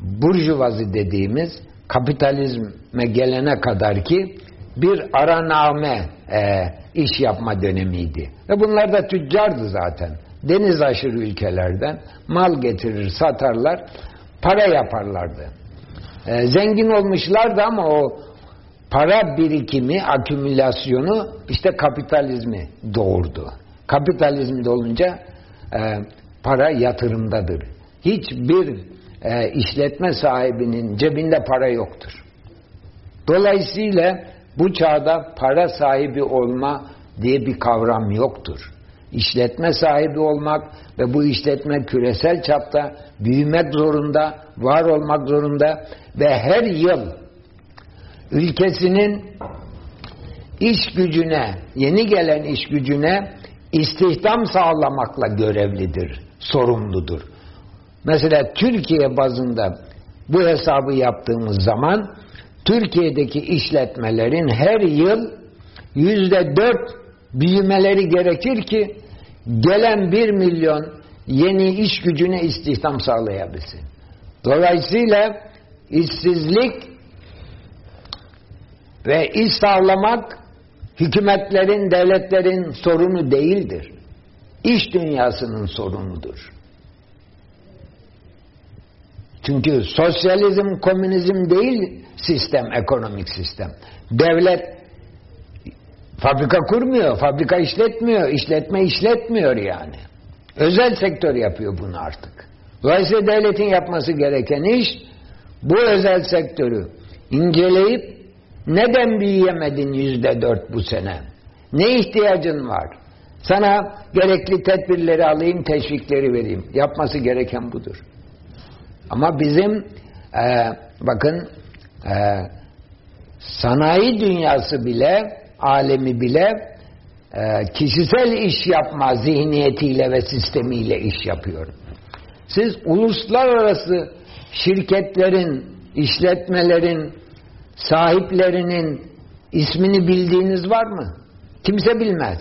S2: burjuvazi dediğimiz kapitalizme gelene kadar ki bir araname e, iş yapma dönemiydi. Ve bunlar da tüccardı zaten. Deniz aşırı ülkelerden mal getirir, satarlar, para yaparlardı. E, zengin olmuşlardı ama o para birikimi, akümülasyonu işte kapitalizmi doğurdu. Kapitalizmde olunca e, para yatırımdadır. Hiçbir e, işletme sahibinin cebinde para yoktur. Dolayısıyla bu çağda para sahibi olma diye bir kavram yoktur. İşletme sahibi olmak ve bu işletme küresel çapta büyümek zorunda, var olmak zorunda ve her yıl ülkesinin iş gücüne, yeni gelen iş gücüne istihdam sağlamakla görevlidir, sorumludur. Mesela Türkiye bazında bu hesabı yaptığımız zaman Türkiye'deki işletmelerin her yıl yüzde dört büyümeleri gerekir ki gelen bir milyon yeni iş gücüne istihdam sağlayabilsin. Dolayısıyla işsizlik ve iş sağlamak hükümetlerin, devletlerin sorunu değildir. İş dünyasının sorunudur. Çünkü sosyalizm, komünizm değil sistem, ekonomik sistem. Devlet fabrika kurmuyor, fabrika işletmiyor, işletme işletmiyor yani. Özel sektör yapıyor bunu artık. Dolayısıyla devletin yapması gereken iş bu özel sektörü inceleyip neden büyüyemedin yüzde dört bu sene? Ne ihtiyacın var? Sana gerekli tedbirleri alayım, teşvikleri vereyim. Yapması gereken budur. Ama bizim e, bakın e, sanayi dünyası bile, alemi bile e, kişisel iş yapma zihniyetiyle ve sistemiyle iş yapıyor. Siz uluslararası şirketlerin, işletmelerin, sahiplerinin ismini bildiğiniz var mı? Kimse bilmez.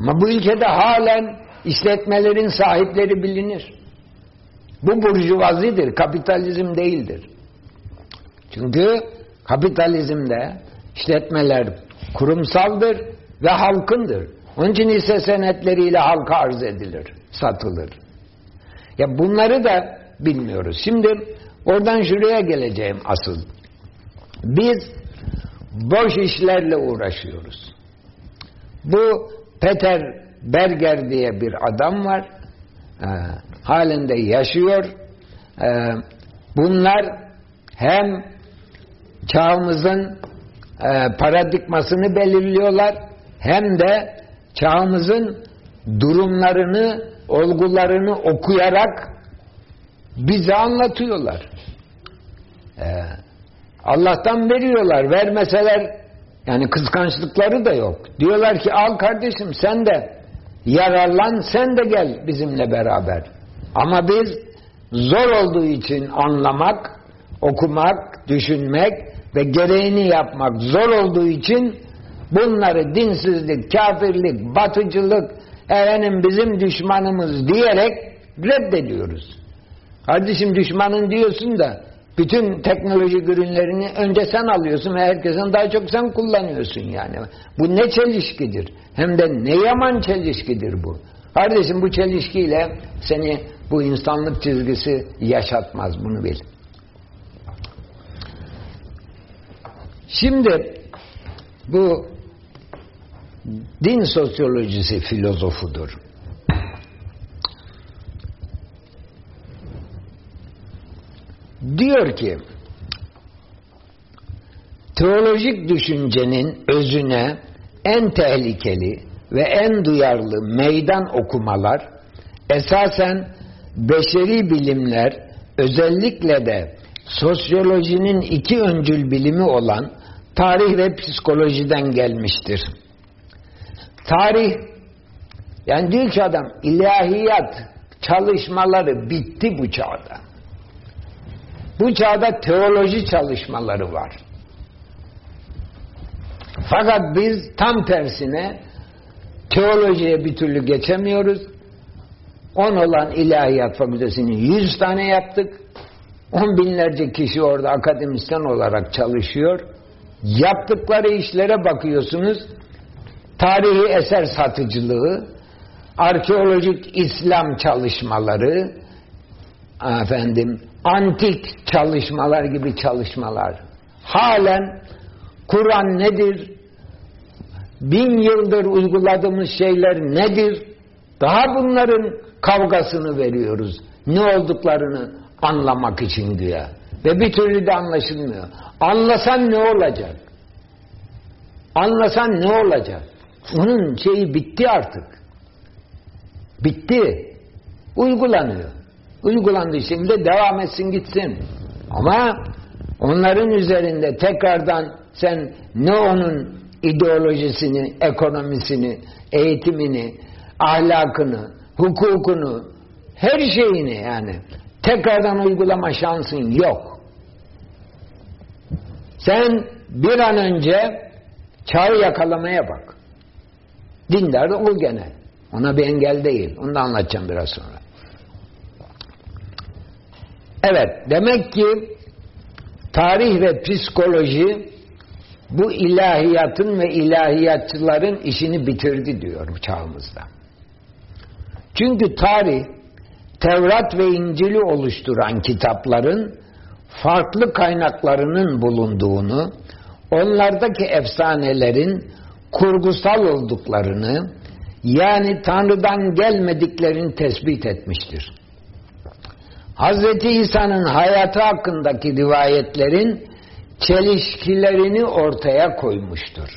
S2: Ama bu ülkede halen işletmelerin sahipleri bilinir. Bu burjuvazidir, kapitalizm değildir. Çünkü kapitalizmde işletmeler kurumsaldır ve halkındır. Onun için hisse senetleriyle halka arz edilir, satılır. Ya bunları da bilmiyoruz. Şimdi oradan şuraya geleceğim asıl. Biz boş işlerle uğraşıyoruz. Bu Peter Berger diye bir adam var. E, halinde yaşıyor. E, bunlar hem çağımızın e, paradigmasını belirliyorlar hem de çağımızın durumlarını, olgularını okuyarak bize anlatıyorlar. Ee, Allah'tan veriyorlar. Vermeseler yani kıskançlıkları da yok. Diyorlar ki al kardeşim sen de yararlan sen de gel bizimle beraber. Ama biz zor olduğu için anlamak, okumak, düşünmek ve gereğini yapmak zor olduğu için bunları dinsizlik, kafirlik, batıcılık, efendim bizim düşmanımız diyerek reddediyoruz. Kardeşim düşmanın diyorsun da bütün teknoloji ürünlerini önce sen alıyorsun ve herkesten daha çok sen kullanıyorsun yani. Bu ne çelişkidir? Hem de ne yaman çelişkidir bu. Kardeşim bu çelişkiyle seni bu insanlık çizgisi yaşatmaz bunu bil. Şimdi bu din sosyolojisi filozofudur. Diyor ki teolojik düşüncenin özüne en tehlikeli ve en duyarlı meydan okumalar esasen beşeri bilimler özellikle de sosyolojinin iki öncül bilimi olan tarih ve psikolojiden gelmiştir. Tarih yani diyor ki adam ilahiyat çalışmaları bitti bu çağda. Bu çağda teoloji çalışmaları var. Fakat biz tam tersine teolojiye bir türlü geçemiyoruz. On olan ilahiyat fakültesini yüz tane yaptık. On binlerce kişi orada akademisyen olarak çalışıyor. Yaptıkları işlere bakıyorsunuz. Tarihi eser satıcılığı, arkeolojik İslam çalışmaları, efendim, antik çalışmalar gibi çalışmalar. Halen Kur'an nedir? Bin yıldır uyguladığımız şeyler nedir? Daha bunların kavgasını veriyoruz. Ne olduklarını anlamak için diye. Ve bir türlü de anlaşılmıyor. Anlasan ne olacak? Anlasan ne olacak? Onun şeyi bitti artık. Bitti. Uygulanıyor. Uygulandığı şimdi devam etsin gitsin. Ama onların üzerinde tekrardan sen ne onun ideolojisini, ekonomisini, eğitimini, ahlakını, hukukunu, her şeyini yani tekrardan uygulama şansın yok. Sen bir an önce çağı yakalamaya bak. Dindar ol gene. Ona bir engel değil. Onu da anlatacağım biraz sonra. Evet, demek ki tarih ve psikoloji bu ilahiyatın ve ilahiyatçıların işini bitirdi diyor bu çağımızda. Çünkü tarih Tevrat ve İncil'i oluşturan kitapların farklı kaynaklarının bulunduğunu, onlardaki efsanelerin kurgusal olduklarını, yani Tanrı'dan gelmediklerini tespit etmiştir. Hz. İsa'nın hayatı hakkındaki rivayetlerin çelişkilerini ortaya koymuştur.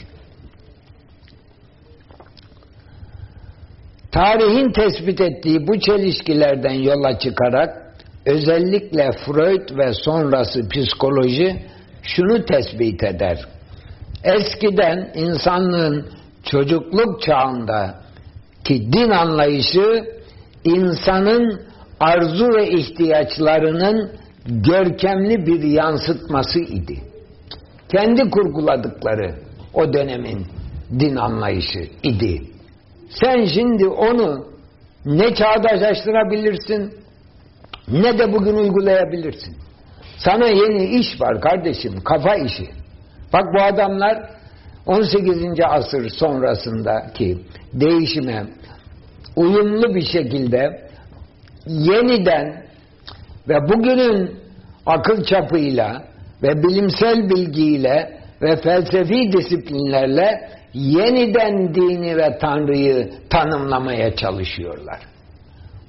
S2: Tarihin tespit ettiği bu çelişkilerden yola çıkarak özellikle Freud ve sonrası psikoloji şunu tespit eder. Eskiden insanlığın çocukluk çağında ki din anlayışı insanın arzu ve ihtiyaçlarının görkemli bir yansıtması idi. Kendi kurguladıkları o dönemin din anlayışı idi. Sen şimdi onu ne çağdaşlaştırabilirsin ne de bugün uygulayabilirsin. Sana yeni iş var kardeşim, kafa işi. Bak bu adamlar 18. asır sonrasındaki değişime uyumlu bir şekilde yeniden ve bugünün akıl çapıyla ve bilimsel bilgiyle ve felsefi disiplinlerle yeniden dini ve Tanrı'yı tanımlamaya çalışıyorlar.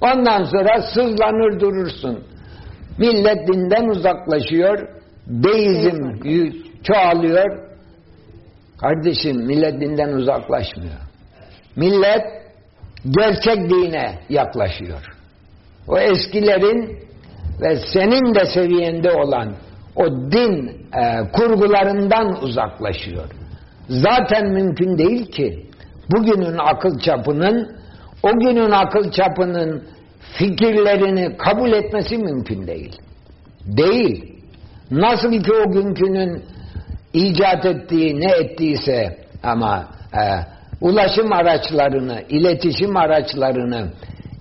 S2: Ondan sonra sızlanır durursun. Millet dinden uzaklaşıyor, deizm çoğalıyor. Kardeşim millet dinden uzaklaşmıyor. Millet gerçek dine yaklaşıyor. O eskilerin ve senin de seviyende olan o din e, kurgularından uzaklaşıyor. Zaten mümkün değil ki bugünün akıl çapının o günün akıl çapının fikirlerini kabul etmesi mümkün değil. Değil. Nasıl ki o günkünün icat ettiği ne ettiyse ama e, ulaşım araçlarını, iletişim araçlarını,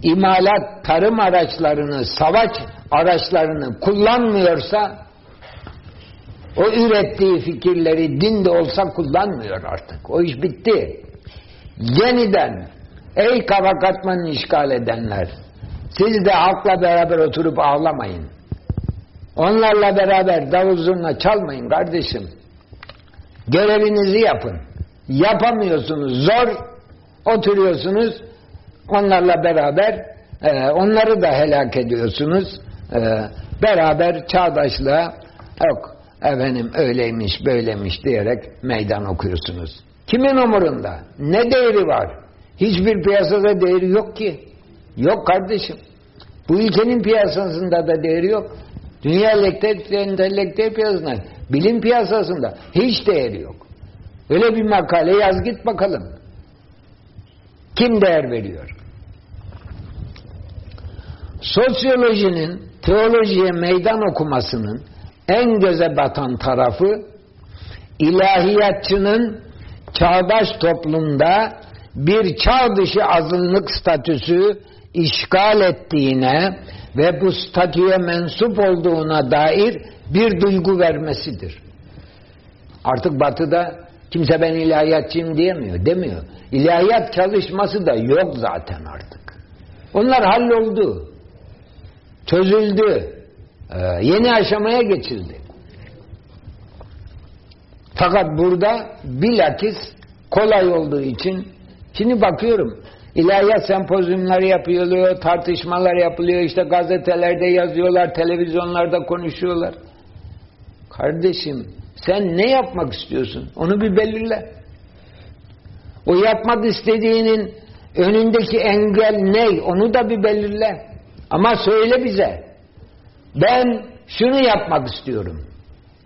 S2: imalat, tarım araçlarını, savaş araçlarını kullanmıyorsa o ürettiği fikirleri din de olsa kullanmıyor artık. O iş bitti. Yeniden ey kafa katmanı işgal edenler siz de halkla beraber oturup ağlamayın. Onlarla beraber davul zurna çalmayın kardeşim. Görevinizi yapın. Yapamıyorsunuz. Zor oturuyorsunuz. Onlarla beraber e, onları da helak ediyorsunuz. E, beraber çağdaşlığa yok efendim öyleymiş böyleymiş diyerek meydan okuyorsunuz. Kimin umurunda? Ne değeri var? Hiçbir piyasada değeri yok ki. Yok kardeşim. Bu ülkenin piyasasında da değeri yok. Dünya entelektüel piyasasında, bilim piyasasında hiç değeri yok. Öyle bir makale yaz git bakalım. Kim değer veriyor? Sosyolojinin teolojiye meydan okumasının en göze batan tarafı ilahiyatçının çağdaş toplumda bir çağ dışı azınlık statüsü işgal ettiğine ve bu statüye mensup olduğuna dair bir duygu vermesidir. Artık batıda kimse ben ilahiyatçıyım diyemiyor, demiyor. İlahiyat çalışması da yok zaten artık. Onlar halloldu. Çözüldü. Ee, yeni aşamaya geçildi. Fakat burada bilakis kolay olduğu için şimdi bakıyorum ilahiyat sempozyumları yapılıyor, tartışmalar yapılıyor, işte gazetelerde yazıyorlar, televizyonlarda konuşuyorlar. Kardeşim sen ne yapmak istiyorsun? Onu bir belirle. O yapmak istediğinin önündeki engel ne? Onu da bir belirle. Ama söyle bize. Ben şunu yapmak istiyorum.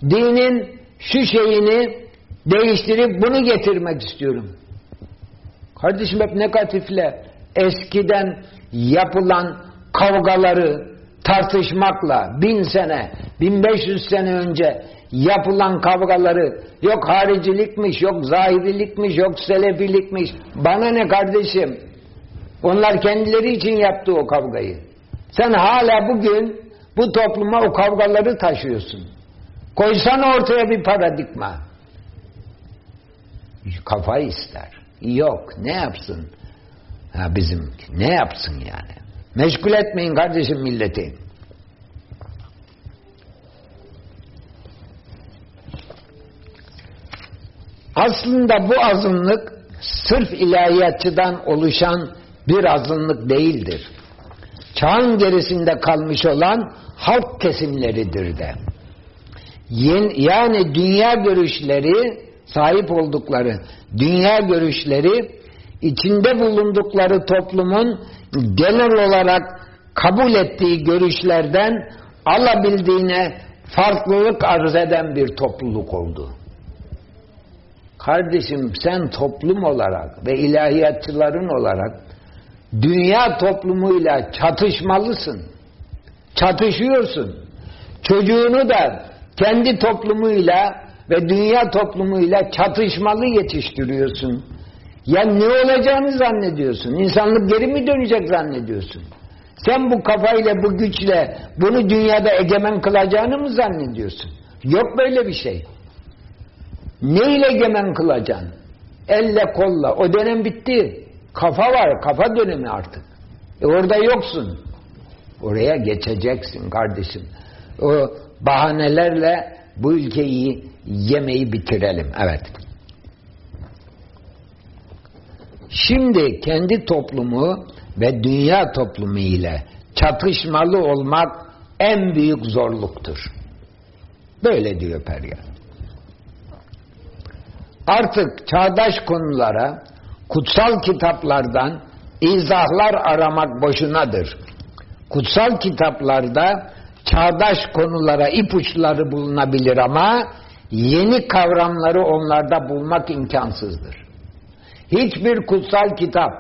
S2: Dinin şu şeyini değiştirip bunu getirmek istiyorum. Kardeşim hep negatifle eskiden yapılan kavgaları tartışmakla bin sene, bin beş yüz sene önce yapılan kavgaları yok haricilikmiş, yok zahirilikmiş, yok selefilikmiş. Bana ne kardeşim? Onlar kendileri için yaptı o kavgayı. Sen hala bugün bu topluma o kavgaları taşıyorsun. Koysan ortaya bir paradigma. Kafa ister. Yok. Ne yapsın? Ha bizim ne yapsın yani? Meşgul etmeyin kardeşim milleti. Aslında bu azınlık sırf ilahiyatçıdan oluşan bir azınlık değildir. Çağın gerisinde kalmış olan halk kesimleridir de. Yani dünya görüşleri sahip oldukları dünya görüşleri içinde bulundukları toplumun genel olarak kabul ettiği görüşlerden alabildiğine farklılık arz eden bir topluluk oldu. Kardeşim sen toplum olarak ve ilahiyatçıların olarak dünya toplumuyla çatışmalısın. Çatışıyorsun. Çocuğunu da kendi toplumuyla ve dünya toplumuyla çatışmalı yetiştiriyorsun. Ya ne olacağını zannediyorsun? İnsanlık geri mi dönecek zannediyorsun? Sen bu kafayla, bu güçle bunu dünyada egemen kılacağını mı zannediyorsun? Yok böyle bir şey. Ne ile egemen kılacaksın? Elle kolla. O dönem bitti. Kafa var. Kafa dönemi artık. E orada yoksun. Oraya geçeceksin kardeşim. O bahanelerle bu ülkeyi yemeği bitirelim. Evet. Şimdi kendi toplumu ve dünya toplumu ile çatışmalı olmak en büyük zorluktur. Böyle diyor Peryan. Artık çağdaş konulara kutsal kitaplardan izahlar aramak boşunadır. Kutsal kitaplarda çağdaş konulara ipuçları bulunabilir ama yeni kavramları onlarda bulmak imkansızdır. Hiçbir kutsal kitap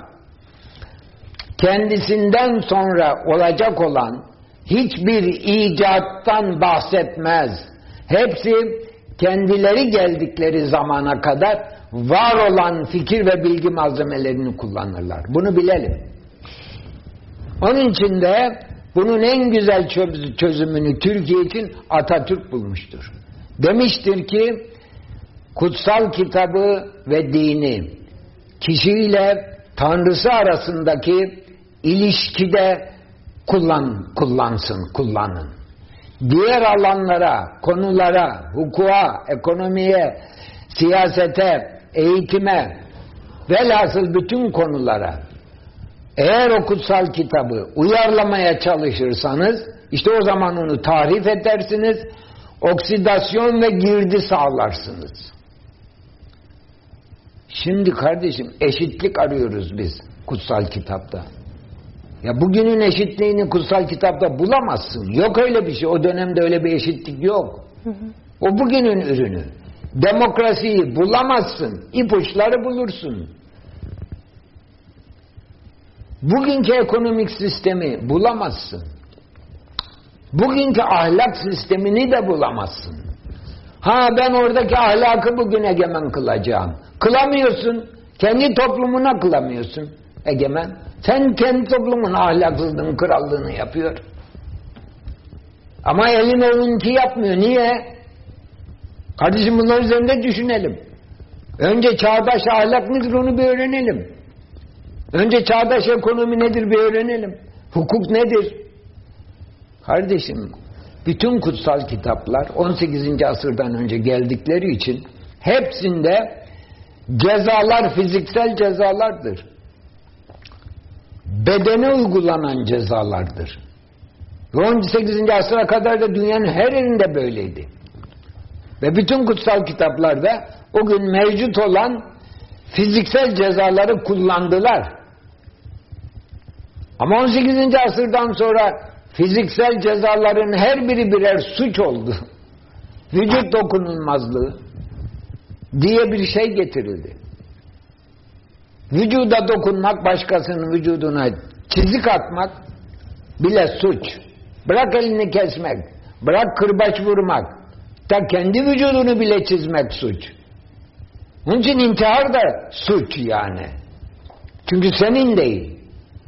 S2: kendisinden sonra olacak olan hiçbir icattan bahsetmez. Hepsi kendileri geldikleri zamana kadar var olan fikir ve bilgi malzemelerini kullanırlar. Bunu bilelim. Onun için de bunun en güzel çözümünü Türkiye için Atatürk bulmuştur. Demiştir ki kutsal kitabı ve dini kişiyle Tanrısı arasındaki ilişkide kullan, kullansın, kullanın. Diğer alanlara, konulara, hukuka, ekonomiye, siyasete, eğitime, velhasıl bütün konulara eğer o kutsal kitabı uyarlamaya çalışırsanız İşte o zaman onu tarif edersiniz. Oksidasyon ve girdi sağlarsınız. Şimdi kardeşim eşitlik arıyoruz biz kutsal kitapta. Ya bugünün eşitliğini kutsal kitapta bulamazsın. Yok öyle bir şey. O dönemde öyle bir eşitlik yok. O bugünün ürünü. Demokrasiyi bulamazsın. İpuçları bulursun. Bugünkü ekonomik sistemi bulamazsın. Bugünkü ahlak sistemini de bulamazsın. Ha ben oradaki ahlakı bugün egemen kılacağım. Kılamıyorsun. Kendi toplumuna kılamıyorsun egemen. Sen kendi toplumun ahlaksızlığını, krallığını yapıyor. Ama elin onunki yapmıyor. Niye? Kardeşim bunlar üzerinde düşünelim. Önce çağdaş ahlak nedir onu bir öğrenelim. Önce çağdaş ekonomi nedir bir öğrenelim. Hukuk nedir? Kardeşim bütün kutsal kitaplar 18. asırdan önce geldikleri için hepsinde cezalar fiziksel cezalardır. Bedene uygulanan cezalardır. Ve 18. asıra kadar da dünyanın her yerinde böyleydi. Ve bütün kutsal kitaplarda o gün mevcut olan fiziksel cezaları kullandılar. Ama 18. asırdan sonra fiziksel cezaların her biri birer suç oldu. Vücut dokunulmazlığı diye bir şey getirildi. Vücuda dokunmak, başkasının vücuduna çizik atmak bile suç. Bırak elini kesmek, bırak kırbaç vurmak, da kendi vücudunu bile çizmek suç. Onun için intihar da suç yani. Çünkü senin değil.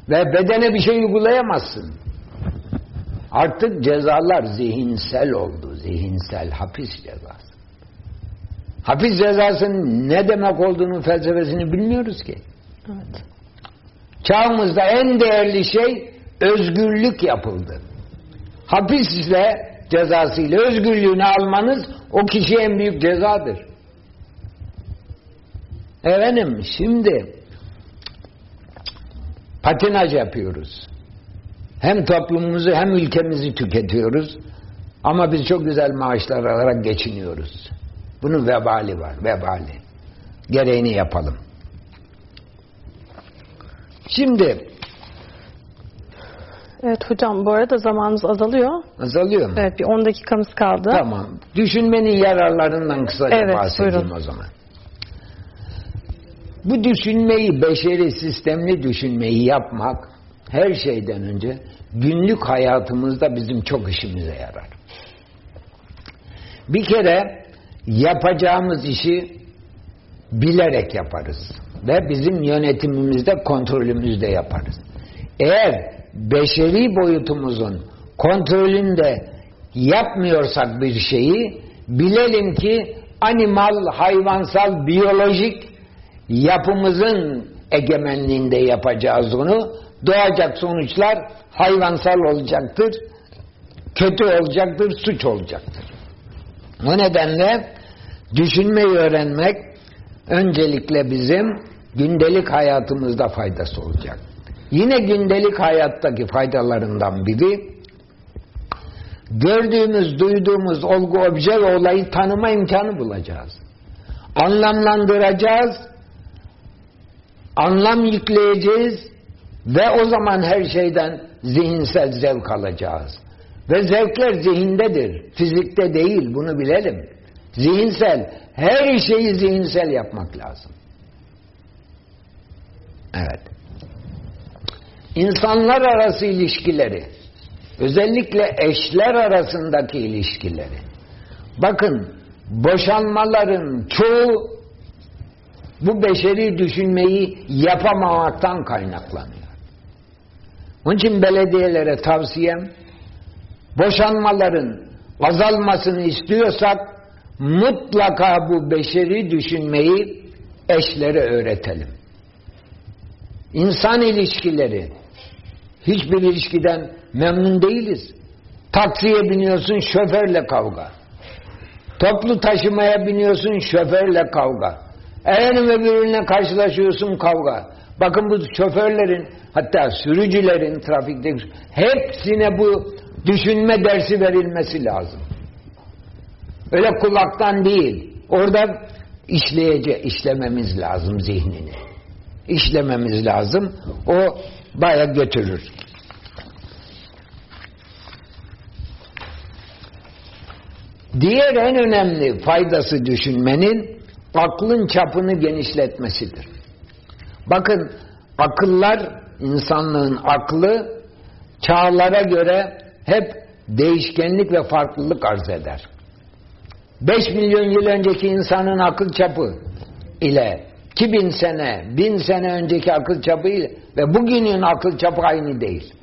S2: Ve bedene bir şey uygulayamazsın. Artık cezalar zihinsel oldu. Zihinsel hapis cezası. Hapis cezasının ne demek olduğunu felsefesini bilmiyoruz ki.
S1: Evet.
S2: Çağımızda en değerli şey özgürlük yapıldı. Hapisle cezasıyla özgürlüğünü almanız o kişiye en büyük cezadır. Efendim şimdi patinaj yapıyoruz. Hem toplumumuzu hem ülkemizi tüketiyoruz. Ama biz çok güzel maaşlar alarak geçiniyoruz. Bunun vebali var, vebali. Gereğini yapalım. Şimdi
S1: Evet hocam bu arada zamanımız azalıyor.
S2: azalıyor mu?
S1: Evet bir 10 dakikamız kaldı.
S2: Tamam. Düşünmenin yararlarından kısaca
S1: Evet,
S2: bahsedeyim
S1: buyurun.
S2: o zaman. Bu düşünmeyi, beşeri sistemli düşünmeyi yapmak her şeyden önce günlük hayatımızda bizim çok işimize yarar. Bir kere yapacağımız işi bilerek yaparız. Ve bizim yönetimimizde, kontrolümüzde yaparız. Eğer beşeri boyutumuzun kontrolünde yapmıyorsak bir şeyi bilelim ki animal, hayvansal, biyolojik yapımızın egemenliğinde yapacağız onu. Doğacak sonuçlar hayvansal olacaktır, kötü olacaktır, suç olacaktır. O nedenle düşünmeyi öğrenmek öncelikle bizim gündelik hayatımızda faydası olacak. Yine gündelik hayattaki faydalarından biri gördüğümüz, duyduğumuz olgu, obje ve olayı tanıma imkanı bulacağız. Anlamlandıracağız, anlam yükleyeceğiz ve o zaman her şeyden zihinsel zevk alacağız. Ve zevkler zihindedir, fizikte değil, bunu bilelim. Zihinsel, her şeyi zihinsel yapmak lazım. Evet. İnsanlar arası ilişkileri, özellikle eşler arasındaki ilişkileri. Bakın, boşanmaların çoğu bu beşeri düşünmeyi yapamamaktan kaynaklanıyor. Onun için belediyelere tavsiyem, boşanmaların azalmasını istiyorsak mutlaka bu beşeri düşünmeyi eşlere öğretelim. İnsan ilişkileri hiçbir ilişkiden memnun değiliz. Taksiye biniyorsun şoförle kavga. Toplu taşımaya biniyorsun şoförle kavga. Efendim öbürüne karşılaşıyorsun kavga. Bakın bu şoförlerin hatta sürücülerin trafikte hepsine bu düşünme dersi verilmesi lazım. Öyle kulaktan değil. Orada işleyece işlememiz lazım zihnini. İşlememiz lazım. O baya götürür. Diğer en önemli faydası düşünmenin aklın çapını genişletmesidir. Bakın akıllar, insanlığın aklı çağlara göre hep değişkenlik ve farklılık arz eder. 5 milyon yıl önceki insanın akıl çapı ile 2000 sene, 1000 sene önceki akıl çapı ile ve bugünün akıl çapı aynı değil.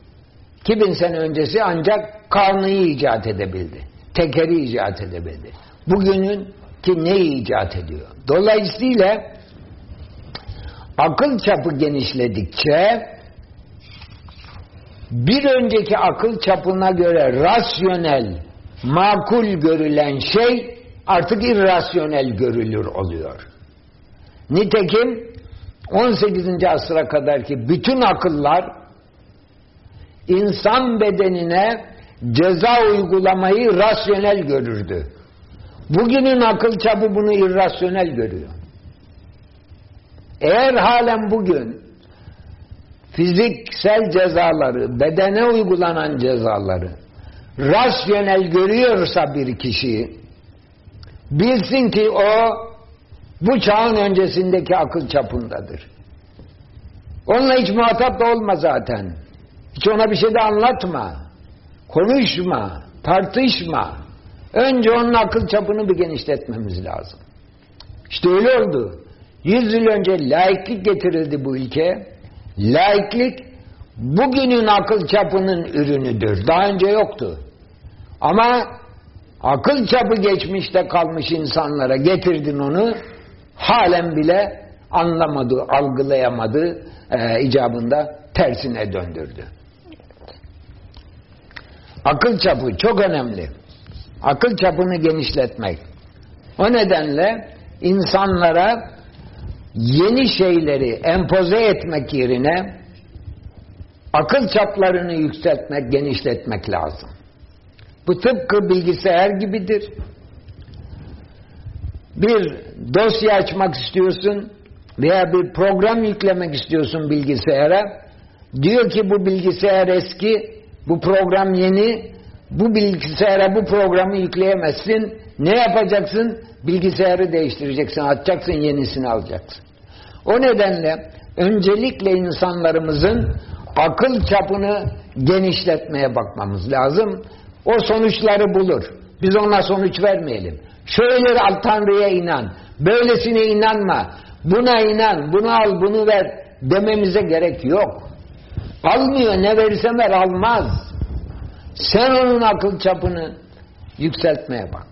S2: 2000 sene öncesi ancak karnıyı icat edebildi. Tekeri icat edebildi. Bugünün ki ne icat ediyor? Dolayısıyla akıl çapı genişledikçe bir önceki akıl çapına göre rasyonel, makul görülen şey artık irrasyonel görülür oluyor. Nitekim 18. asıra kadarki bütün akıllar insan bedenine ceza uygulamayı rasyonel görürdü. Bugünün akıl çapı bunu irrasyonel görüyor. Eğer halen bugün fiziksel cezaları, bedene uygulanan cezaları rasyonel görüyorsa bir kişi bilsin ki o bu çağın öncesindeki akıl çapındadır. Onunla hiç muhatap da olma zaten. Hiç ona bir şey de anlatma. Konuşma, tartışma. Önce onun akıl çapını bir genişletmemiz lazım. İşte öyle oldu. Yüz yıl önce laiklik getirildi bu ülkeye. Laiklik bugünün akıl çapının ürünüdür. Daha önce yoktu. Ama akıl çapı geçmişte kalmış insanlara getirdin onu halen bile anlamadı, algılayamadı e, icabında tersine döndürdü. Akıl çapı çok önemli. Akıl çapını genişletmek. O nedenle insanlara yeni şeyleri empoze etmek yerine akıl çaplarını yükseltmek, genişletmek lazım. Bu tıpkı bilgisayar gibidir. Bir dosya açmak istiyorsun veya bir program yüklemek istiyorsun bilgisayara. Diyor ki bu bilgisayar eski, bu program yeni, bu bilgisayara bu programı yükleyemezsin. Ne yapacaksın? Bilgisayarı değiştireceksin, atacaksın, yenisini alacaksın. O nedenle öncelikle insanlarımızın akıl çapını genişletmeye bakmamız lazım. O sonuçları bulur. Biz ona sonuç vermeyelim. Şöyle al Tanrı'ya inan, böylesine inanma, buna inan, bunu al, bunu ver dememize gerek yok. Almıyor, ne verirsen ver almaz. Sen onun akıl çapını yükseltmeye bak.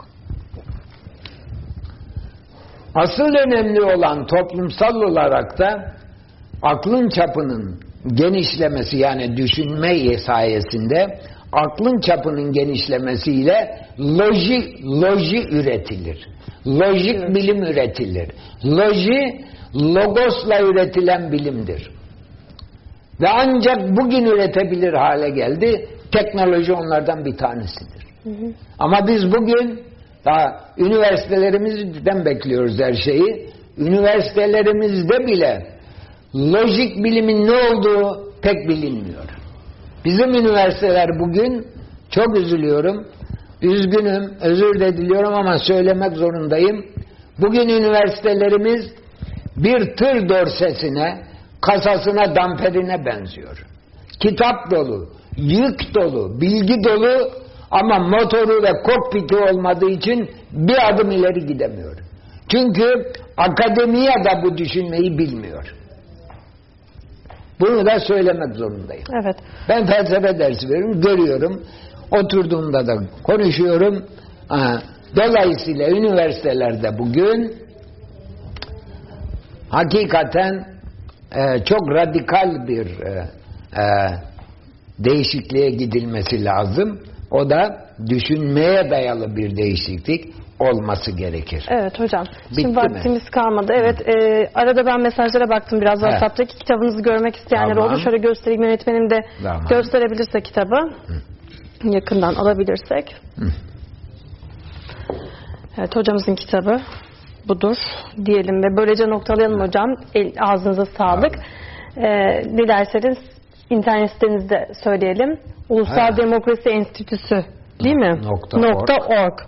S2: Asıl önemli olan toplumsal olarak da aklın çapının genişlemesi yani düşünme sayesinde aklın çapının genişlemesiyle loji loji üretilir. Lojik evet. bilim üretilir. Loji logosla üretilen bilimdir. Ve ancak bugün üretebilir hale geldi. Teknoloji onlardan bir tanesidir. Hı hı. Ama biz bugün daha üniversitelerimizden bekliyoruz her şeyi. Üniversitelerimizde bile lojik bilimin ne olduğu pek bilinmiyor. Bizim üniversiteler bugün çok üzülüyorum. Üzgünüm, özür de diliyorum ama söylemek zorundayım. Bugün üniversitelerimiz bir tır dorsesine, kasasına, damperine benziyor. Kitap dolu, yük dolu, bilgi dolu ama motoru ve kokpiti olmadığı için bir adım ileri gidemiyor. Çünkü akademiye da bu düşünmeyi bilmiyor. Bunu da söylemek zorundayım.
S1: Evet.
S2: Ben felsefe dersi veriyorum, görüyorum. Oturduğumda da konuşuyorum. Dolayısıyla üniversitelerde bugün hakikaten e, çok radikal bir e, e, değişikliğe gidilmesi lazım. O da düşünmeye dayalı bir değişiklik olması gerekir.
S1: Evet hocam. Bitti Şimdi vaktimiz mi? kalmadı. Evet e, arada ben mesajlara baktım biraz WhatsApp'taki kitabınızı görmek isteyenler tamam. oldu. Şöyle göstereyim yönetmenim de tamam. gösterebilirse kitabı. Hı. yakından alabilirsek. Evet hocamızın kitabı budur diyelim ve böylece noktalayalım hocam. El, ağzınıza sağlık. Ee, dilerseniz internet sitenizde söyleyelim. Ulusal
S2: Evet.
S1: Demokrasi Enstitüsü değil mi?
S2: Nokta
S1: Nokta
S2: org.
S1: org.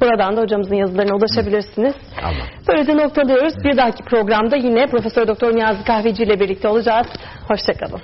S1: Buradan da hocamızın yazılarına ulaşabilirsiniz.
S2: Tamam.
S1: Böylece noktalıyoruz. Bir dahaki programda yine Profesör Doktor Niyazi Kahveci ile birlikte olacağız. Hoşçakalın.